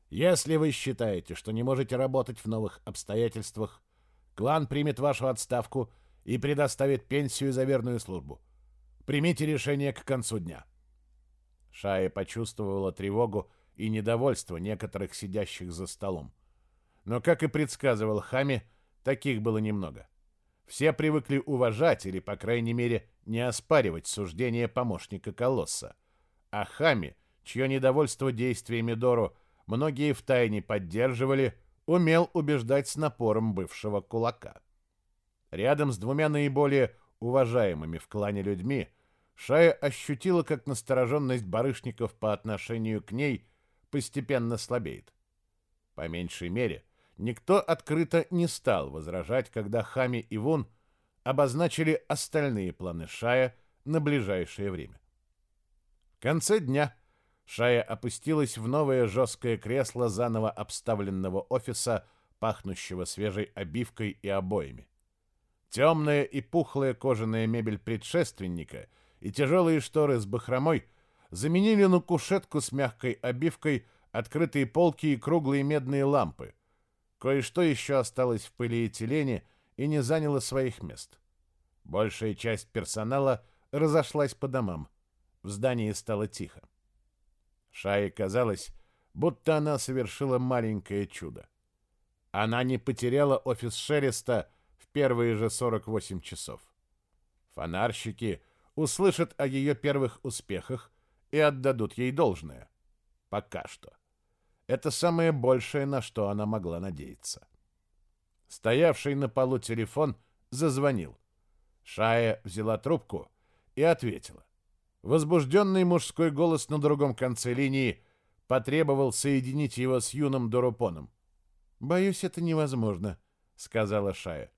Speaker 3: Если вы считаете, что не можете работать в новых обстоятельствах, клан примет вашу отставку и предоставит пенсию за верную службу. Примите решение к концу дня. Шая почувствовала тревогу и недовольство некоторых сидящих за столом. Но, как и предсказывал Хами, таких было немного. Все привыкли уважать или, по крайней мере, не оспаривать суждения помощника Колосса. А Хами, чье недовольство действиями Дору многие втайне поддерживали, умел убеждать с напором бывшего кулака. Рядом с двумя наиболее уважаемыми в клане людьми Шая ощутила, как настороженность барышников по отношению к ней постепенно слабеет. По меньшей мере, Никто открыто не стал возражать, когда Хами и Вун обозначили остальные планы Шая на ближайшее время. В конце дня Шая опустилась в новое жесткое кресло заново обставленного офиса, пахнущего свежей обивкой и обоями. Темная и пухлая кожаная мебель предшественника и тяжелые шторы с бахромой заменили на кушетку с мягкой обивкой, открытые полки и круглые медные лампы – Кое-что еще осталось в полиэтилене и не заняло своих мест. Большая часть персонала разошлась по домам. В здании стало тихо. Шае казалось, будто она совершила маленькое чудо. Она не потеряла офис Шелеста в первые же 48 часов. Фонарщики услышат о ее первых успехах и отдадут ей должное. Пока что. Это самое большее, на что она могла надеяться. Стоявший на полу телефон зазвонил. Шая взяла трубку и ответила. Возбужденный мужской голос на другом конце линии потребовал соединить его с юным Доропоном. «Боюсь, это невозможно», — сказала Шая.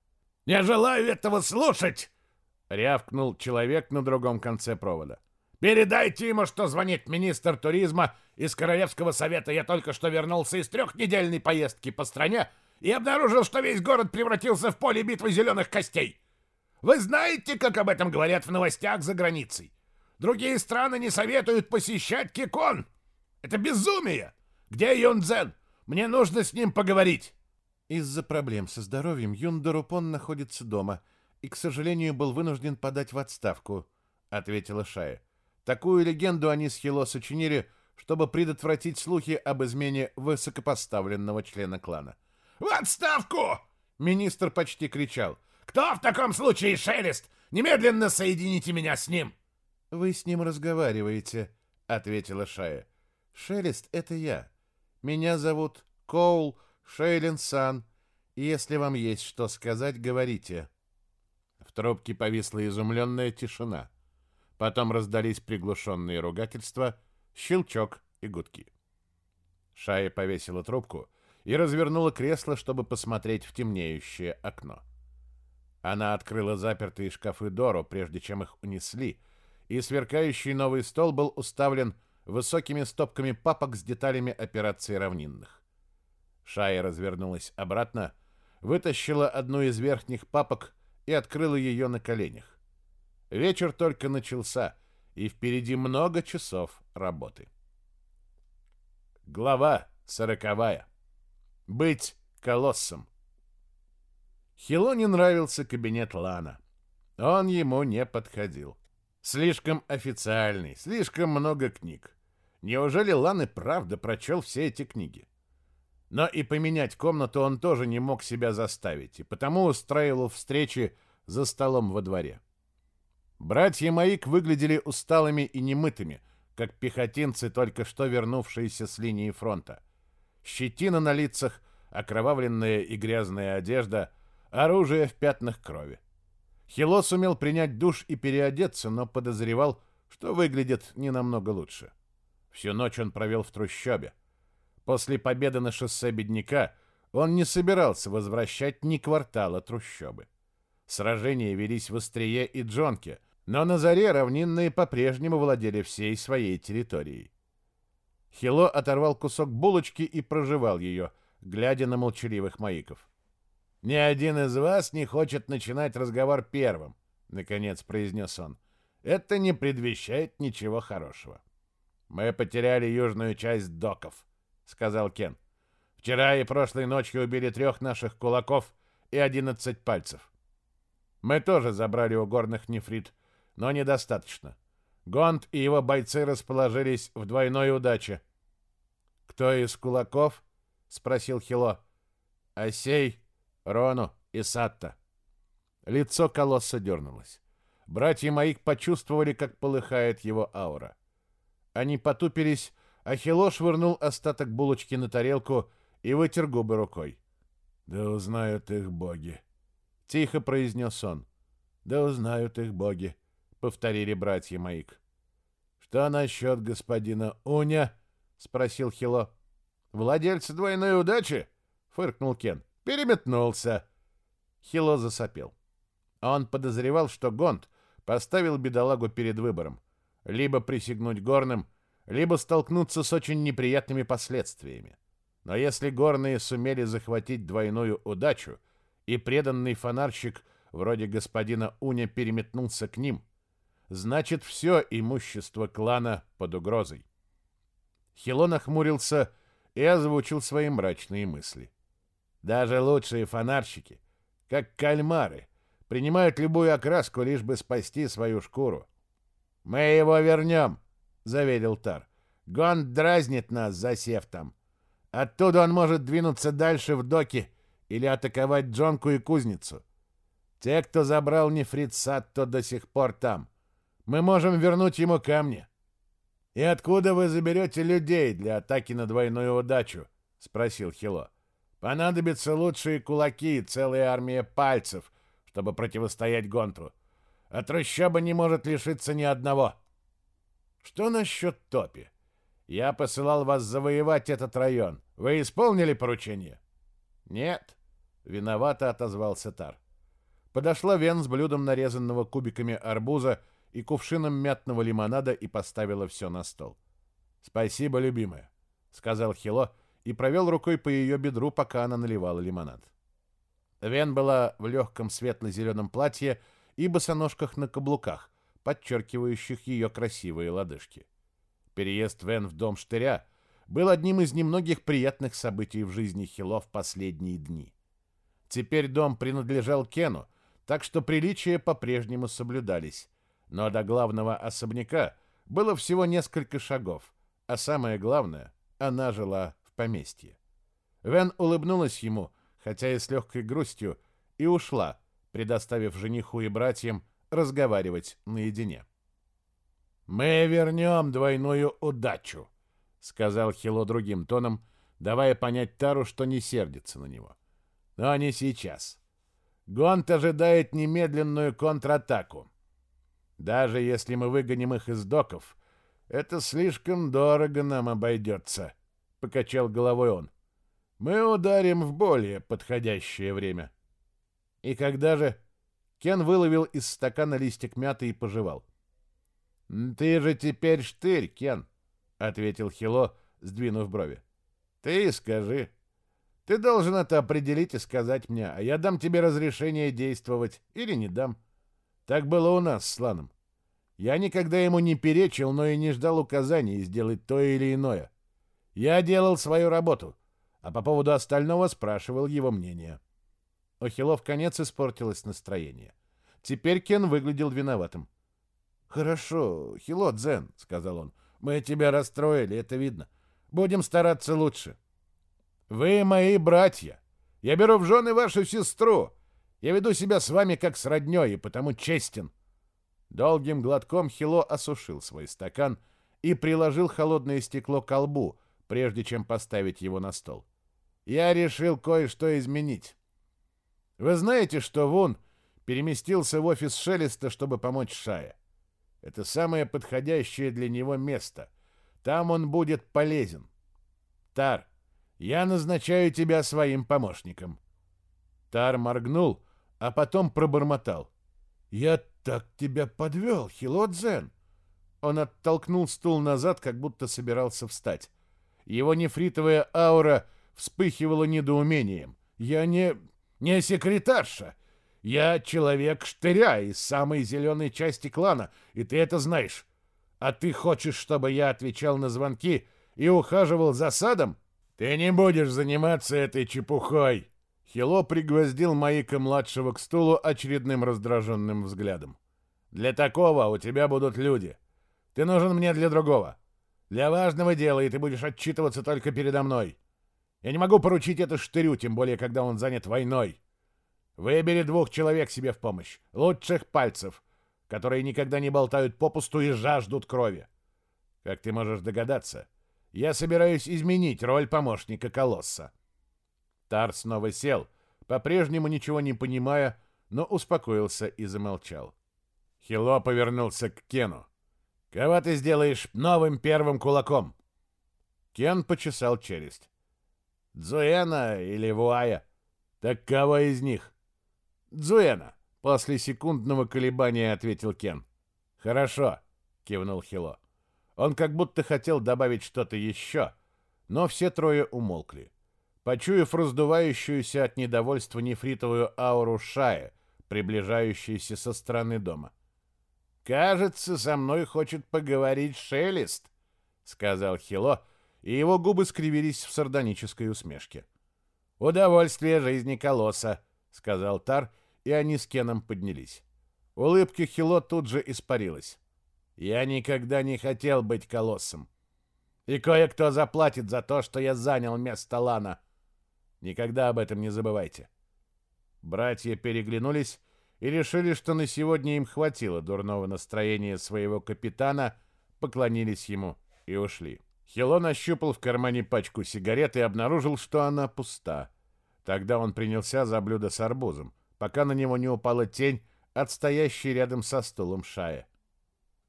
Speaker 2: «Не желаю этого слушать!»
Speaker 3: — рявкнул человек на другом конце провода.
Speaker 2: «Передайте ему, что звонит министр туризма из Королевского совета. Я только что вернулся из трехнедельной поездки по стране и обнаружил, что весь город превратился в поле битвы зеленых костей. Вы знаете, как об этом говорят в новостях за границей? Другие страны не советуют посещать Кикон. Это безумие! Где Юнзен? Мне нужно с ним поговорить!»
Speaker 3: Из-за проблем со здоровьем Юн Дорупон находится дома и, к сожалению, был вынужден подать в отставку, — ответила Шая. Такую легенду они с Хило сочинили, чтобы предотвратить слухи об измене высокопоставленного члена клана.
Speaker 2: «В отставку!»
Speaker 3: — министр почти кричал.
Speaker 2: «Кто в таком случае Шелест? Немедленно соедините меня с ним!»
Speaker 3: «Вы с ним разговариваете», — ответила Шая. «Шелест — это я. Меня зовут Коул Шейлин Сан, и если вам есть что сказать, говорите». В трубке повисла изумленная тишина. Потом раздались приглушенные ругательства, щелчок и гудки. Шая повесила трубку и развернула кресло, чтобы посмотреть в темнеющее окно. Она открыла запертые шкафы Дору, прежде чем их унесли, и сверкающий новый стол был уставлен высокими стопками папок с деталями операции равнинных. Шая развернулась обратно, вытащила одну из верхних папок и открыла ее на коленях. Вечер только начался, и впереди много часов работы. Глава сороковая. Быть колоссом. Хило не нравился кабинет Лана. Он ему не подходил. Слишком официальный, слишком много книг. Неужели Лан и правда прочел все эти книги? Но и поменять комнату он тоже не мог себя заставить, и потому устраивал встречи за столом во дворе. Братья Маик выглядели усталыми и немытыми, как пехотинцы, только что вернувшиеся с линии фронта. Щетина на лицах, окровавленная и грязная одежда, оружие в пятнах крови. Хило сумел принять душ и переодеться, но подозревал, что выглядит не намного лучше. Всю ночь он провел в трущобе. После победы на шоссе Бедняка он не собирался возвращать ни квартала трущобы. Сражения велись в Острие и Джонке, но на заре равнинные по-прежнему владели всей своей территорией. Хило оторвал кусок булочки и прожевал ее, глядя на молчаливых маиков. «Ни один из вас не хочет начинать разговор первым», — наконец произнес он. «Это не предвещает ничего хорошего». «Мы потеряли южную часть доков», — сказал Кен. «Вчера и прошлой ночью убили трех наших кулаков и одиннадцать пальцев. Мы тоже забрали у горных нефрит, но недостаточно. Гонт и его бойцы расположились в двойной удаче». «Кто из кулаков?» — спросил Хило. «Осей Рону и Сатта. Лицо колосса дернулось. Братья моих почувствовали, как полыхает его аура. Они потупились, а Хило швырнул остаток булочки на тарелку и вытер губы рукой. «Да узнают их боги!» — тихо произнес он. «Да узнают их боги!» — повторили братья Маик. «Что насчет господина Уня?» — спросил Хило. «Владельца двойной удачи?» — фыркнул Кен. Переметнулся. Хило засопел. Он подозревал, что Гонт поставил бедолагу перед выбором. Либо присягнуть горным, либо столкнуться с очень неприятными последствиями. Но если горные сумели захватить двойную удачу, и преданный фонарщик вроде господина Уня переметнулся к ним, значит, все имущество клана под угрозой. Хило нахмурился и озвучил свои мрачные мысли. Даже лучшие фонарщики, как кальмары, принимают любую окраску, лишь бы спасти свою шкуру. «Мы его вернем», — заверил Тар. «Гон дразнит нас, засев там. Оттуда он может двинуться дальше в доки или атаковать Джонку и кузницу. Те, кто забрал нефрит-сад, то до сих пор там. Мы можем вернуть ему камни». «И откуда вы заберете людей для атаки на двойную удачу?» — спросил Хило. «Понадобятся лучшие кулаки и целая армия пальцев, чтобы противостоять Гонту. А трущоба не может лишиться ни одного. Что насчет Топи? Я посылал вас завоевать этот район. Вы исполнили поручение? Нет. Виновато отозвался Тар. Подошла Вен с блюдом нарезанного кубиками арбуза и кувшином мятного лимонада и поставила все на стол. «Спасибо, любимая», — сказал Хило и провел рукой по ее бедру, пока она наливала лимонад. Вен была в легком светло-зеленом платье и босоножках на каблуках, подчеркивающих ее красивые лодыжки. Переезд Вен в дом Штыря был одним из немногих приятных событий в жизни Хило в последние дни. Теперь дом принадлежал Кену, так что приличия по-прежнему соблюдались, но до главного особняка было всего несколько шагов, а самое главное, она жила поместье. Вен улыбнулась ему, хотя и с легкой грустью, и ушла, предоставив жениху и братьям разговаривать наедине. «Мы вернем двойную удачу», — сказал Хило другим тоном, давая понять Тару, что не сердится на него. «Но не сейчас. Гонт ожидает немедленную контратаку. Даже если мы выгоним их из доков, это слишком дорого нам обойдется», — покачал головой он. «Мы ударим в более подходящее время». «И когда же...» Кен выловил из стакана листик мяты и пожевал. «Ты же теперь штырь, Кен», — ответил Хило, сдвинув брови. «Ты скажи. Ты должен это определить и сказать мне, а я дам тебе разрешение действовать или не дам. Так было у нас с Ланом. Я никогда ему не перечил, но и не ждал указаний сделать то или иное. Я делал свою работу, а по поводу остального спрашивал его мнение. У Хило в конец испортилось настроение. Теперь Кен выглядел виноватым. «Хорошо, Хило Дзен», — сказал он. «Мы тебя расстроили, это видно. Будем стараться лучше». «Вы мои братья. Я беру в жены вашу сестру. Я веду себя с вами как с роднёй, и потому честен». Долгим глотком Хило осушил свой стакан и приложил холодное стекло к колбу, прежде чем поставить его на стол. «Я решил кое-что изменить. Вы знаете, что Вун переместился в офис Шелеста, чтобы помочь Шае. Это самое подходящее для него место. Там он будет полезен. Тар, я назначаю тебя своим помощником. Тар моргнул, а потом пробормотал. Я так тебя подвел, Хилодзен. Он оттолкнул стул назад, как будто собирался встать. Его нефритовая аура вспыхивала недоумением. Я не не секретарша. Я человек штыря из самой зеленой части клана, и ты это знаешь. А ты хочешь, чтобы я отвечал на звонки и ухаживал за садом? Ты не будешь заниматься этой чепухой. Хило пригвоздил Маика-младшего к стулу очередным раздраженным взглядом. Для такого у тебя будут люди. Ты нужен мне для другого. Для важного дела, и ты будешь отчитываться только передо мной. Я не могу поручить это штырю, тем более, когда он занят войной. Выбери двух человек себе в помощь, лучших пальцев, которые никогда не болтают попусту и жаждут крови. Как ты можешь догадаться, я собираюсь изменить роль помощника Колосса. Тар снова сел, по-прежнему ничего не понимая, но успокоился и замолчал. Хило повернулся к Кену. «Кого ты сделаешь новым первым кулаком?» Кен почесал челюсть. Дзуэна или Вуая? Так кого из них? Дзуэна, после секундного колебания ответил Кен. Хорошо, кивнул Хило. Он как будто хотел добавить что-то еще, но все трое умолкли. Почуяв раздувающуюся от недовольства нефритовую ауру Шая, приближающуюся со стороны дома. «Кажется, со мной хочет поговорить Шелест», — сказал Хило, и его губы скривились в сардонической усмешке. «Удовольствие жизни колосса», — сказал Тар, и они с Кеном поднялись. Улыбка Хило тут же испарилась. Я никогда не хотел быть колоссом. И кое-кто заплатит за то, что я занял место Лана. Никогда об этом не забывайте. Братья переглянулись и решили, что на сегодня им хватило дурного настроения своего капитана, поклонились ему и ушли. Хило нащупал в кармане пачку сигарет и обнаружил, что она пуста. Тогда он принялся за блюдо с арбузом, пока на него не упала тень от стоящей рядом со стулом Шая.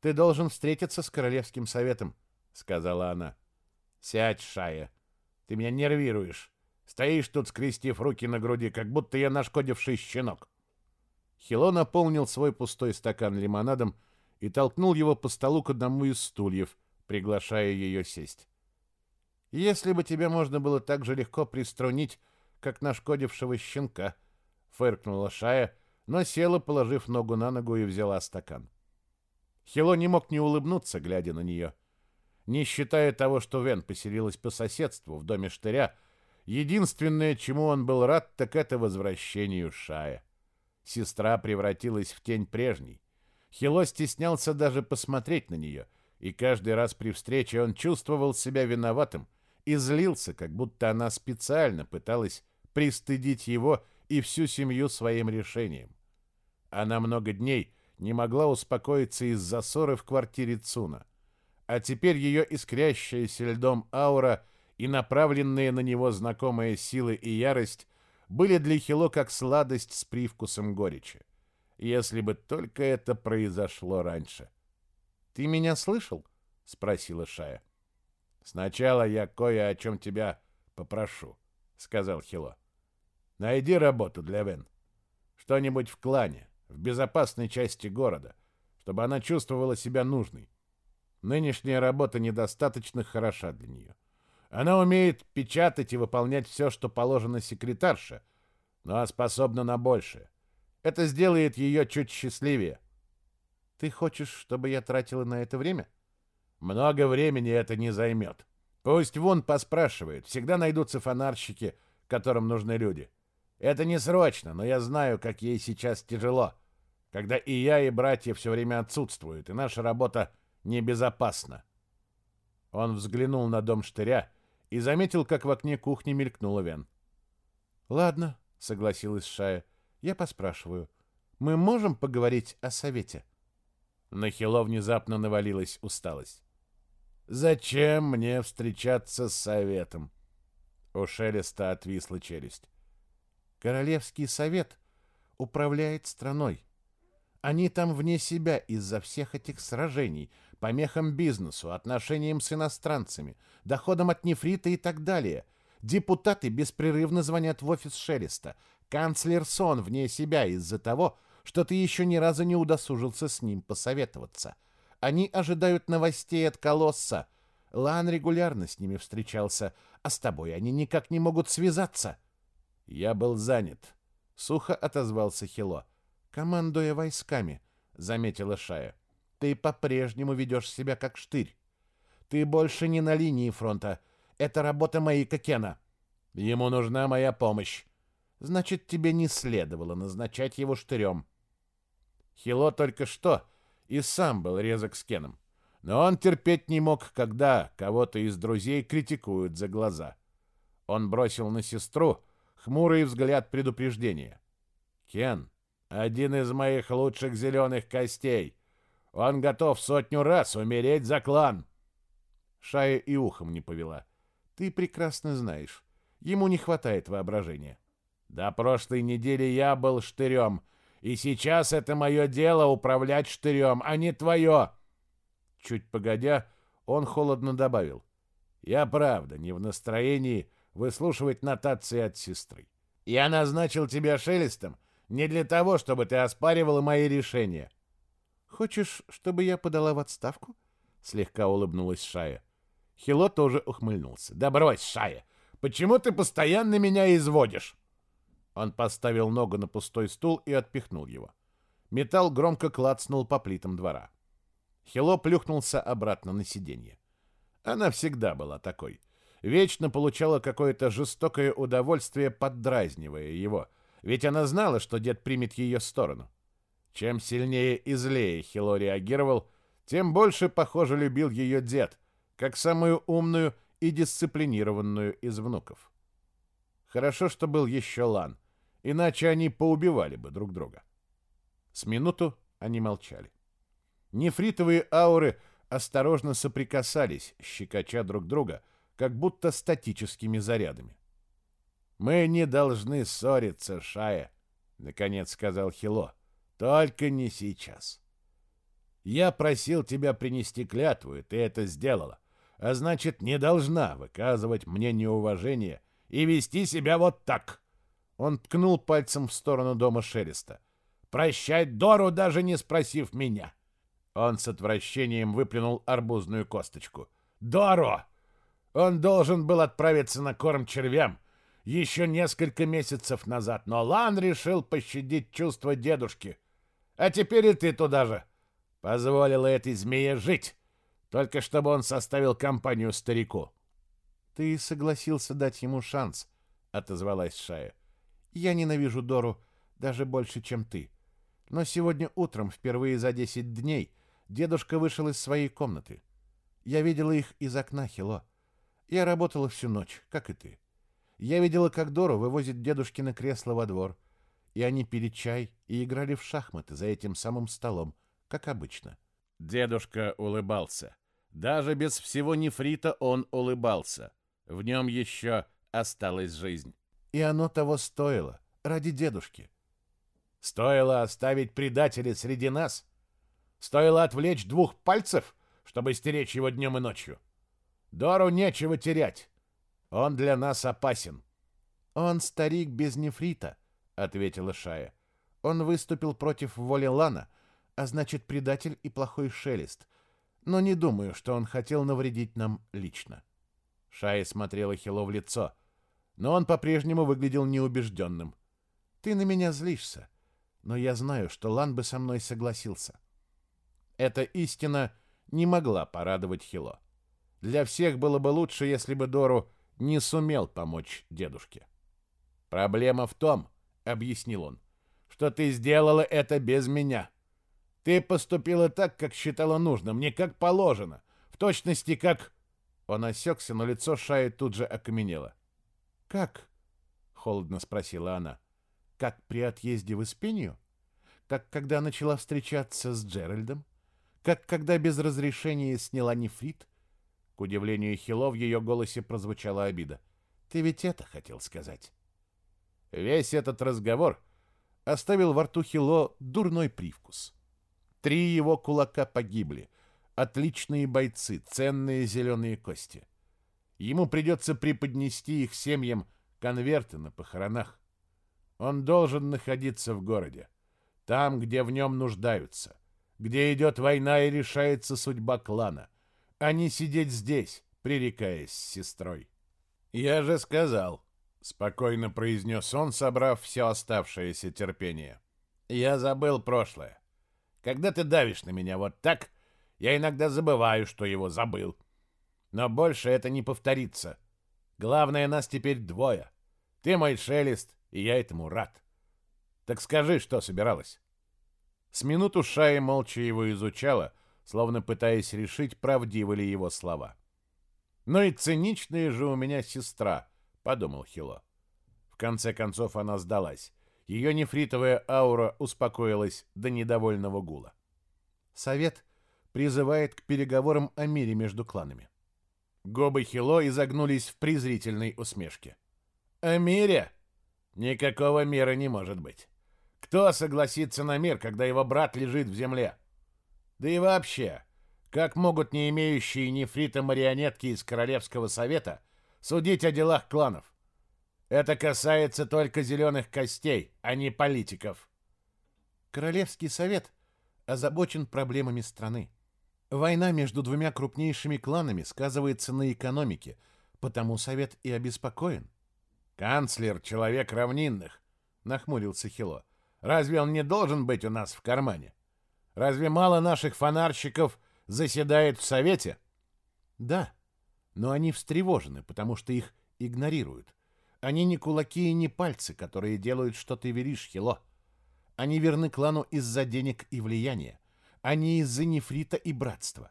Speaker 3: «Ты должен встретиться с Королевским советом», — сказала она. «Сядь, Шая. Ты меня нервируешь. Стоишь тут, скрестив руки на груди, как будто я нашкодивший щенок». Хило наполнил свой пустой стакан лимонадом и толкнул его по столу к одному из стульев, приглашая ее сесть. «Если бы тебя можно было так же легко приструнить, как нашкодившего щенка», — фыркнула Шая, но села, положив ногу на ногу и взяла стакан. Хило не мог не улыбнуться, глядя на нее. Не считая того, что Вен поселилась по соседству в доме штыря, единственное, чему он был рад, так это возвращению Шая. Сестра превратилась в тень прежней. Хило стеснялся даже посмотреть на нее, и каждый раз при встрече он чувствовал себя виноватым и злился, как будто она специально пыталась пристыдить его и всю семью своим решением. Она много дней не могла успокоиться из-за ссоры в квартире Цуна. А теперь ее искрящаяся льдом аура и направленные на него знакомые силы и ярость были для Хило как сладость с привкусом горечи. Если бы только это произошло раньше. «Ты меня слышал?» — спросила Шая. «Сначала я кое о чем тебя попрошу», — сказал Хило. «Найди работу для Вен. Что-нибудь в клане, в безопасной части города, чтобы она чувствовала себя нужной. Нынешняя работа недостаточно хороша для нее. Она умеет печатать и выполнять все, что положено секретарше, но способна на большее. Это сделает ее чуть счастливее. Ты хочешь, чтобы я тратила на это время? Много времени это не займет. Пусть вон поспрашивает. Всегда найдутся фонарщики, которым нужны люди. Это не срочно, но я знаю, как ей сейчас тяжело, когда и я, и братья все время отсутствуют, и наша работа небезопасна. Он взглянул на дом штыря и заметил, как в окне кухни мелькнула Вен. «Ладно», — согласилась Шая, — «я поспрашиваю. Мы можем поговорить о совете?» На Хило внезапно навалилась усталость. «Зачем мне встречаться с советом?» У Шелеста отвисла челюсть. Королевский совет управляет страной. Они там вне себя из-за всех этих сражений, помехам бизнесу, отношениям с иностранцами, доходам от нефрита и так далее. Депутаты беспрерывно звонят в офис Шелеста. Канцлер Сон вне себя из-за того, что ты еще ни разу не удосужился с ним посоветоваться. Они ожидают новостей от Колосса. Лан регулярно с ними встречался, а с тобой они никак не могут связаться. «Я был занят», — сухо отозвался Хило. «Командуя войсками», — заметила Шая. «Ты по-прежнему ведешь себя как штырь. Ты больше не на линии фронта. Это работа Маика Кена. Ему нужна моя помощь. Значит, тебе не следовало назначать его штырем». Хило только что и сам был резок с Кеном. Но он терпеть не мог, когда кого-то из друзей критикуют за глаза. Он бросил на сестру хмурый взгляд предупреждения. «Кен, один из моих лучших зеленых костей. Он готов сотню раз умереть за клан». Шая и ухом не повела. «Ты прекрасно знаешь. Ему не хватает воображения». «До прошлой недели я был штырем, и сейчас это мое дело управлять штырем, а не твое». Чуть погодя, он холодно добавил. «Я правда не в настроении выслушивать нотации от сестры. Я назначил тебя шелестом не для того, чтобы ты оспаривала мои решения. Хочешь, чтобы я подала в отставку? Слегка улыбнулась Шая. Хило тоже ухмыльнулся. Да брось, Шая, почему ты постоянно меня изводишь? Он поставил ногу на пустой стул и отпихнул его. Металл громко клацнул по плитам двора. Хило плюхнулся обратно на сиденье. Она всегда была такой — вечно получала какое-то жестокое удовольствие, поддразнивая его, Ведь она знала, что дед примет ее сторону. Чем сильнее и злее Хило реагировал, тем больше, похоже, любил ее дед, как самую умную и дисциплинированную из внуков. Хорошо, что был еще Лан, иначе они поубивали бы друг друга. С минуту они молчали. Нефритовые ауры осторожно соприкасались, щекоча друг друга, как будто статическими зарядами. «Мы не должны ссориться, Шая», — наконец сказал Хило. «Только не сейчас. Я просил тебя принести клятву, и ты это сделала, а значит, не должна выказывать мне неуважение и вести себя вот так». Он ткнул пальцем в сторону дома Шелеста. «Прощать Дору, даже не спросив меня». Он с отвращением выплюнул арбузную косточку. «Доро! Он должен был отправиться на корм червям еще несколько месяцев назад, но Лан решил пощадить чувства дедушки. А теперь и ты туда же. Позволила этой змее жить, только чтобы он составил компанию старику».
Speaker 1: «Ты согласился дать ему шанс», — отозвалась Шая. «Я ненавижу Дору даже больше, чем ты. Но сегодня утром, впервые за десять дней, — Дедушка вышел из своей комнаты. Я видела их из окна, Хило. Я работала всю ночь, как и ты. Я видела, как Дору вывозит дедушкино кресло во двор, и они пили чай и играли в шахматы за этим самым столом, как обычно.
Speaker 3: Дедушка улыбался. Даже без всего нефрита он улыбался. В нем еще осталась жизнь.
Speaker 1: И оно того стоило, ради дедушки.
Speaker 3: Стоило оставить предателя среди нас — Стоило отвлечь двух пальцев, чтобы стеречь его днем и ночью. Дору нечего терять. Он для нас опасен.
Speaker 1: Он старик без нефрита, ответила Шая. Он выступил против воли Лана, а значит, предатель и плохой шелест. Но не думаю, что он хотел навредить нам лично. Шая смотрела Хило в лицо, но он по-прежнему выглядел неубежденным. Ты на меня злишься, но я знаю, что Лан бы со мной согласился. Эта истина не могла порадовать Хило. Для всех было бы лучше, если бы Дору не сумел помочь дедушке. «Проблема в том, — объяснил он, — что ты сделала это без меня. Ты поступила так, как считала нужным, не как положено, в точности как...» Он осекся, но лицо Шаи тут же окаменело. «Как?» — холодно спросила она. «Как при отъезде в Испению? Как когда начала встречаться с Джеральдом? как когда без разрешения сняла нефрит. К удивлению Хило в ее голосе прозвучала обида. «Ты ведь это хотел сказать?» Весь этот разговор оставил во рту Хило дурной привкус. Три его кулака погибли. Отличные бойцы, ценные зеленые кости. Ему придется преподнести их семьям конверты на похоронах. Он должен находиться в городе, там, где в нем нуждаются где идет война и решается судьба клана, а не сидеть здесь, пререкаясь с сестрой. «Я же сказал», — спокойно произнес он, собрав все оставшееся терпение. «Я забыл прошлое. Когда ты давишь на меня вот так, я иногда забываю, что его забыл. Но больше это не повторится. Главное, нас теперь двое. Ты мой шелест, и я этому рад. Так скажи, что собиралась?» С минуту Шая молча его изучала, словно пытаясь решить, правдивы ли его слова. «Ну и циничная же у меня сестра», — подумал Хило. В конце концов она сдалась. Ее нефритовая аура успокоилась до недовольного гула. Совет призывает к переговорам о мире между кланами. Губы Хило изогнулись в презрительной усмешке. «О мире? Никакого мира не может быть. Кто согласится на мир, когда его брат лежит в земле? Да и вообще, как могут не имеющие нефрита марионетки из Королевского совета судить о делах кланов? Это касается только зеленых костей, а не политиков. Королевский совет озабочен проблемами страны. Война между двумя крупнейшими кланами сказывается на экономике, потому совет и обеспокоен. Канцлер — человек равнинных, — нахмурился Хило. Разве он не должен быть у нас в кармане? Разве мало наших фонарщиков заседает в совете? Да, но они встревожены, потому что их игнорируют.
Speaker 3: Они не кулаки и не пальцы, которые делают, что ты веришь, Хило. Они верны клану из-за денег и влияния, не из-за нефрита и братства.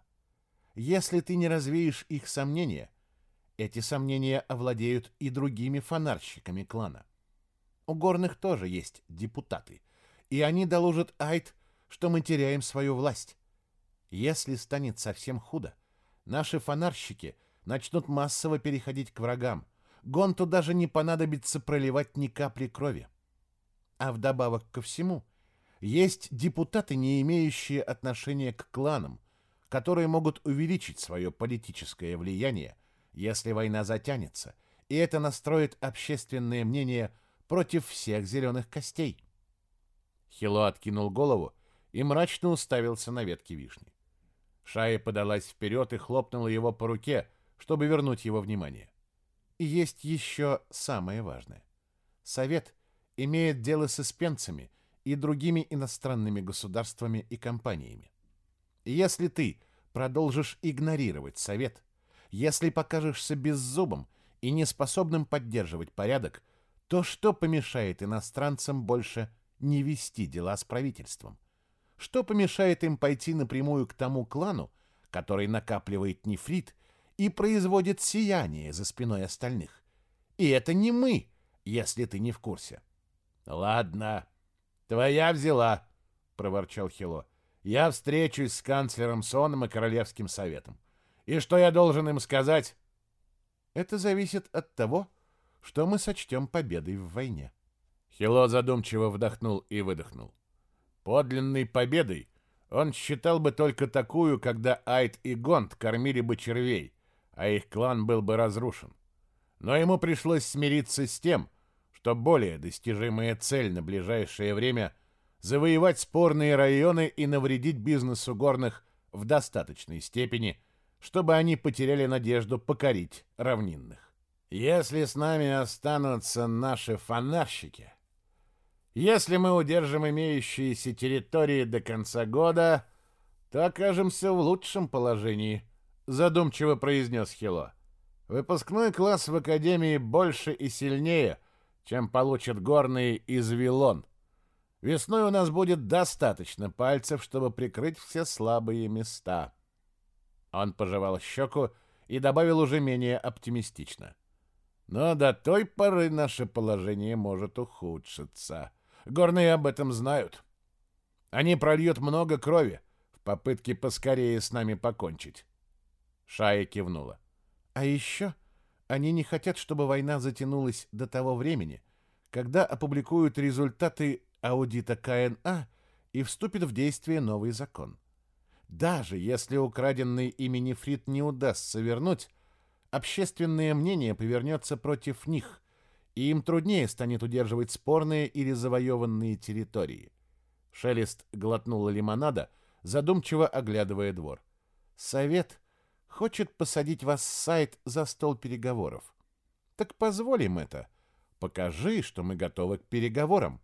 Speaker 3: Если ты не развеешь их сомнения, эти сомнения овладеют и другими фонарщиками клана. У горных тоже есть депутаты, и они доложат Айт, что мы теряем свою власть. Если станет совсем худо, наши фонарщики начнут массово переходить к врагам. Гонту даже не понадобится проливать ни капли крови. А вдобавок ко всему, есть депутаты, не имеющие отношения к кланам, которые могут увеличить свое политическое влияние, если война затянется, и это настроит общественное мнение против всех зеленых костей. Хило откинул голову и мрачно уставился на ветки вишни. Шая подалась вперед и хлопнула его по руке, чтобы вернуть его внимание. И есть еще самое важное. Совет имеет дело с испенцами и другими иностранными государствами и компаниями. Если ты продолжишь игнорировать совет, если покажешься беззубым и неспособным поддерживать порядок, то что помешает иностранцам больше не вести дела с правительством? Что помешает им пойти напрямую к тому клану, который накапливает нефрит и производит сияние за спиной остальных? И это не мы, если ты не в курсе. Ладно, твоя взяла, проворчал Хило. Я встречусь с канцлером Соном и Королевским советом. И что я должен им сказать? Это зависит от того, что мы сочтем победой в войне. Хило задумчиво вдохнул и выдохнул. Подлинной победой он считал бы только такую, когда Айт и Гонт кормили бы червей, а их клан был бы разрушен. Но ему пришлось смириться с тем, что более достижимая цель на ближайшее время — завоевать спорные районы и навредить бизнесу горных в достаточной степени, чтобы они потеряли надежду покорить равнинных. Если с нами останутся наши фонарщики, если мы удержим имеющиеся территории до конца года, то окажемся в лучшем положении, задумчиво произнес Хило. Выпускной класс в Академии больше и сильнее, чем получат горные из Вилон. Весной у нас будет достаточно пальцев, чтобы прикрыть все слабые места. Он пожевал щеку и добавил уже менее оптимистично. Но до той поры наше положение может ухудшиться. Горные об этом знают. Они прольют много крови в попытке поскорее с нами покончить. Шая кивнула. А еще они не хотят, чтобы война затянулась до того времени, когда опубликуют результаты аудита КНА и вступит в действие новый закон. Даже если украденный ими нефрит не удастся вернуть, общественное мнение повернется против них, и им труднее станет удерживать спорные или завоеванные территории. Шелест глотнула лимонада, задумчиво оглядывая двор. Совет хочет посадить вас сайт за стол переговоров. Так позволим это. Покажи, что мы готовы к переговорам.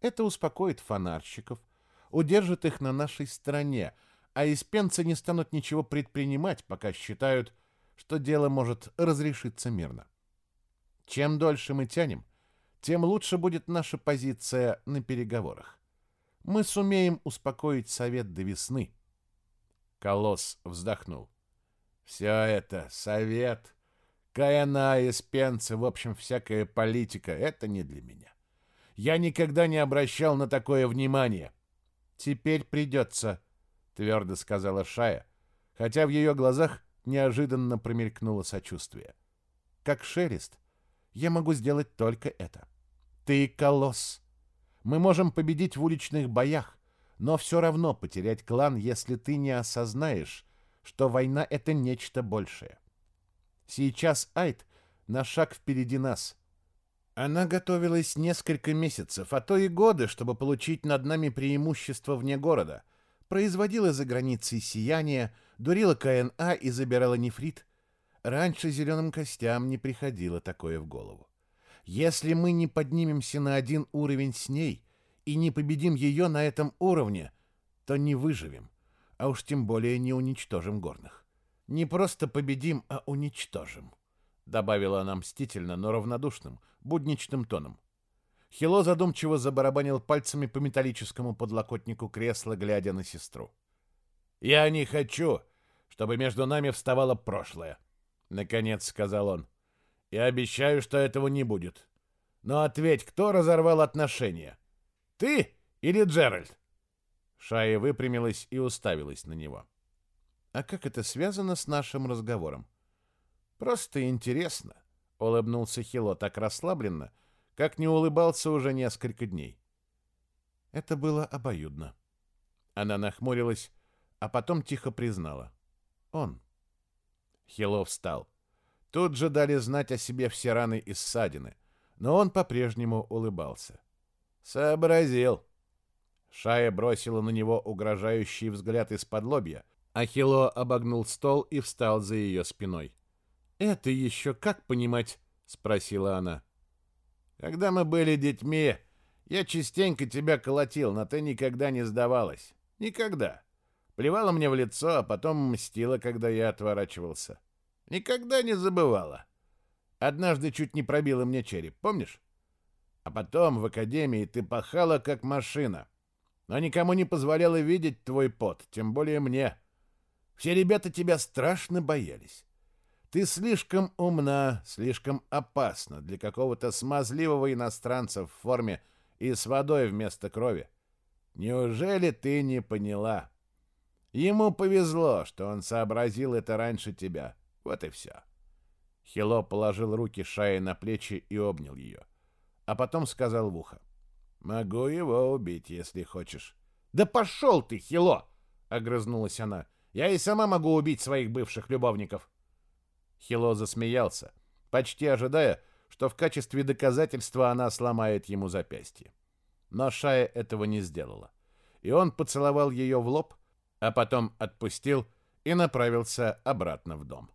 Speaker 3: Это успокоит фонарщиков, удержит их на нашей стороне, а испенцы не станут ничего предпринимать, пока считают, что дело может разрешиться мирно. Чем дольше мы тянем, тем лучше будет наша позиция на переговорах. Мы сумеем успокоить совет до весны. Колосс вздохнул. Все это, совет, КНА и спенцы, в общем, всякая политика, это не для меня. Я никогда не обращал на такое внимание. Теперь придется, твердо сказала Шая, хотя в ее глазах неожиданно промелькнуло сочувствие. Как шелест, я могу сделать только это. Ты колосс. Мы можем победить в уличных боях, но все равно потерять клан, если ты не осознаешь, что война — это нечто большее. Сейчас Айт на шаг впереди нас. Она готовилась несколько месяцев, а то и годы, чтобы получить над нами преимущество вне города. Производила за границей сияние, дурила КНА и забирала нефрит. Раньше зеленым костям не приходило такое в голову. Если мы не поднимемся на один уровень с ней и не победим ее на этом уровне, то не выживем, а уж тем более не уничтожим горных. Не просто победим, а уничтожим. добавила она мстительно, но равнодушным, будничным тоном. Хило задумчиво забарабанил пальцами по металлическому подлокотнику кресла, глядя на сестру. «Я не хочу, чтобы между нами вставало прошлое», — наконец сказал он. «Я обещаю, что этого не будет. Но ответь, кто разорвал отношения? Ты или Джеральд?» Шая выпрямилась и уставилась на него. «А как это связано с нашим разговором?» «Просто интересно», — улыбнулся Хило так расслабленно, как не улыбался уже несколько дней. Это было обоюдно. Она нахмурилась, а потом тихо признала. Он. Хило встал. Тут же дали знать о себе все раны и ссадины, но он по-прежнему улыбался. «Сообразил». Шая бросила на него угрожающий взгляд из-под лобья, а Хило обогнул стол и встал за ее спиной. «Это еще как понимать?» — спросила она. «Когда мы были детьми, я частенько тебя колотил, но ты никогда не сдавалась. Никогда. Плевала мне в лицо, а потом мстила, когда я отворачивался. Никогда не забывала. Однажды чуть не пробила мне череп, помнишь? А потом в академии ты пахала, как машина. Но никому не позволяла видеть твой пот, тем более мне. Все ребята тебя страшно боялись. Ты слишком умна, слишком опасна для какого-то смазливого иностранца в форме и с водой вместо крови. Неужели ты не поняла? Ему повезло, что он сообразил это раньше тебя. Вот и все. Хило положил руки Шае на плечи и обнял ее. А потом сказал в ухо. «Могу его убить, если хочешь». «Да пошел ты, Хило!» — огрызнулась она. «Я и сама могу убить своих бывших любовников». Хило засмеялся, почти ожидая, что в качестве доказательства она сломает ему запястье. Но Шая этого не сделала. И он поцеловал ее в лоб, а потом отпустил и направился обратно в дом.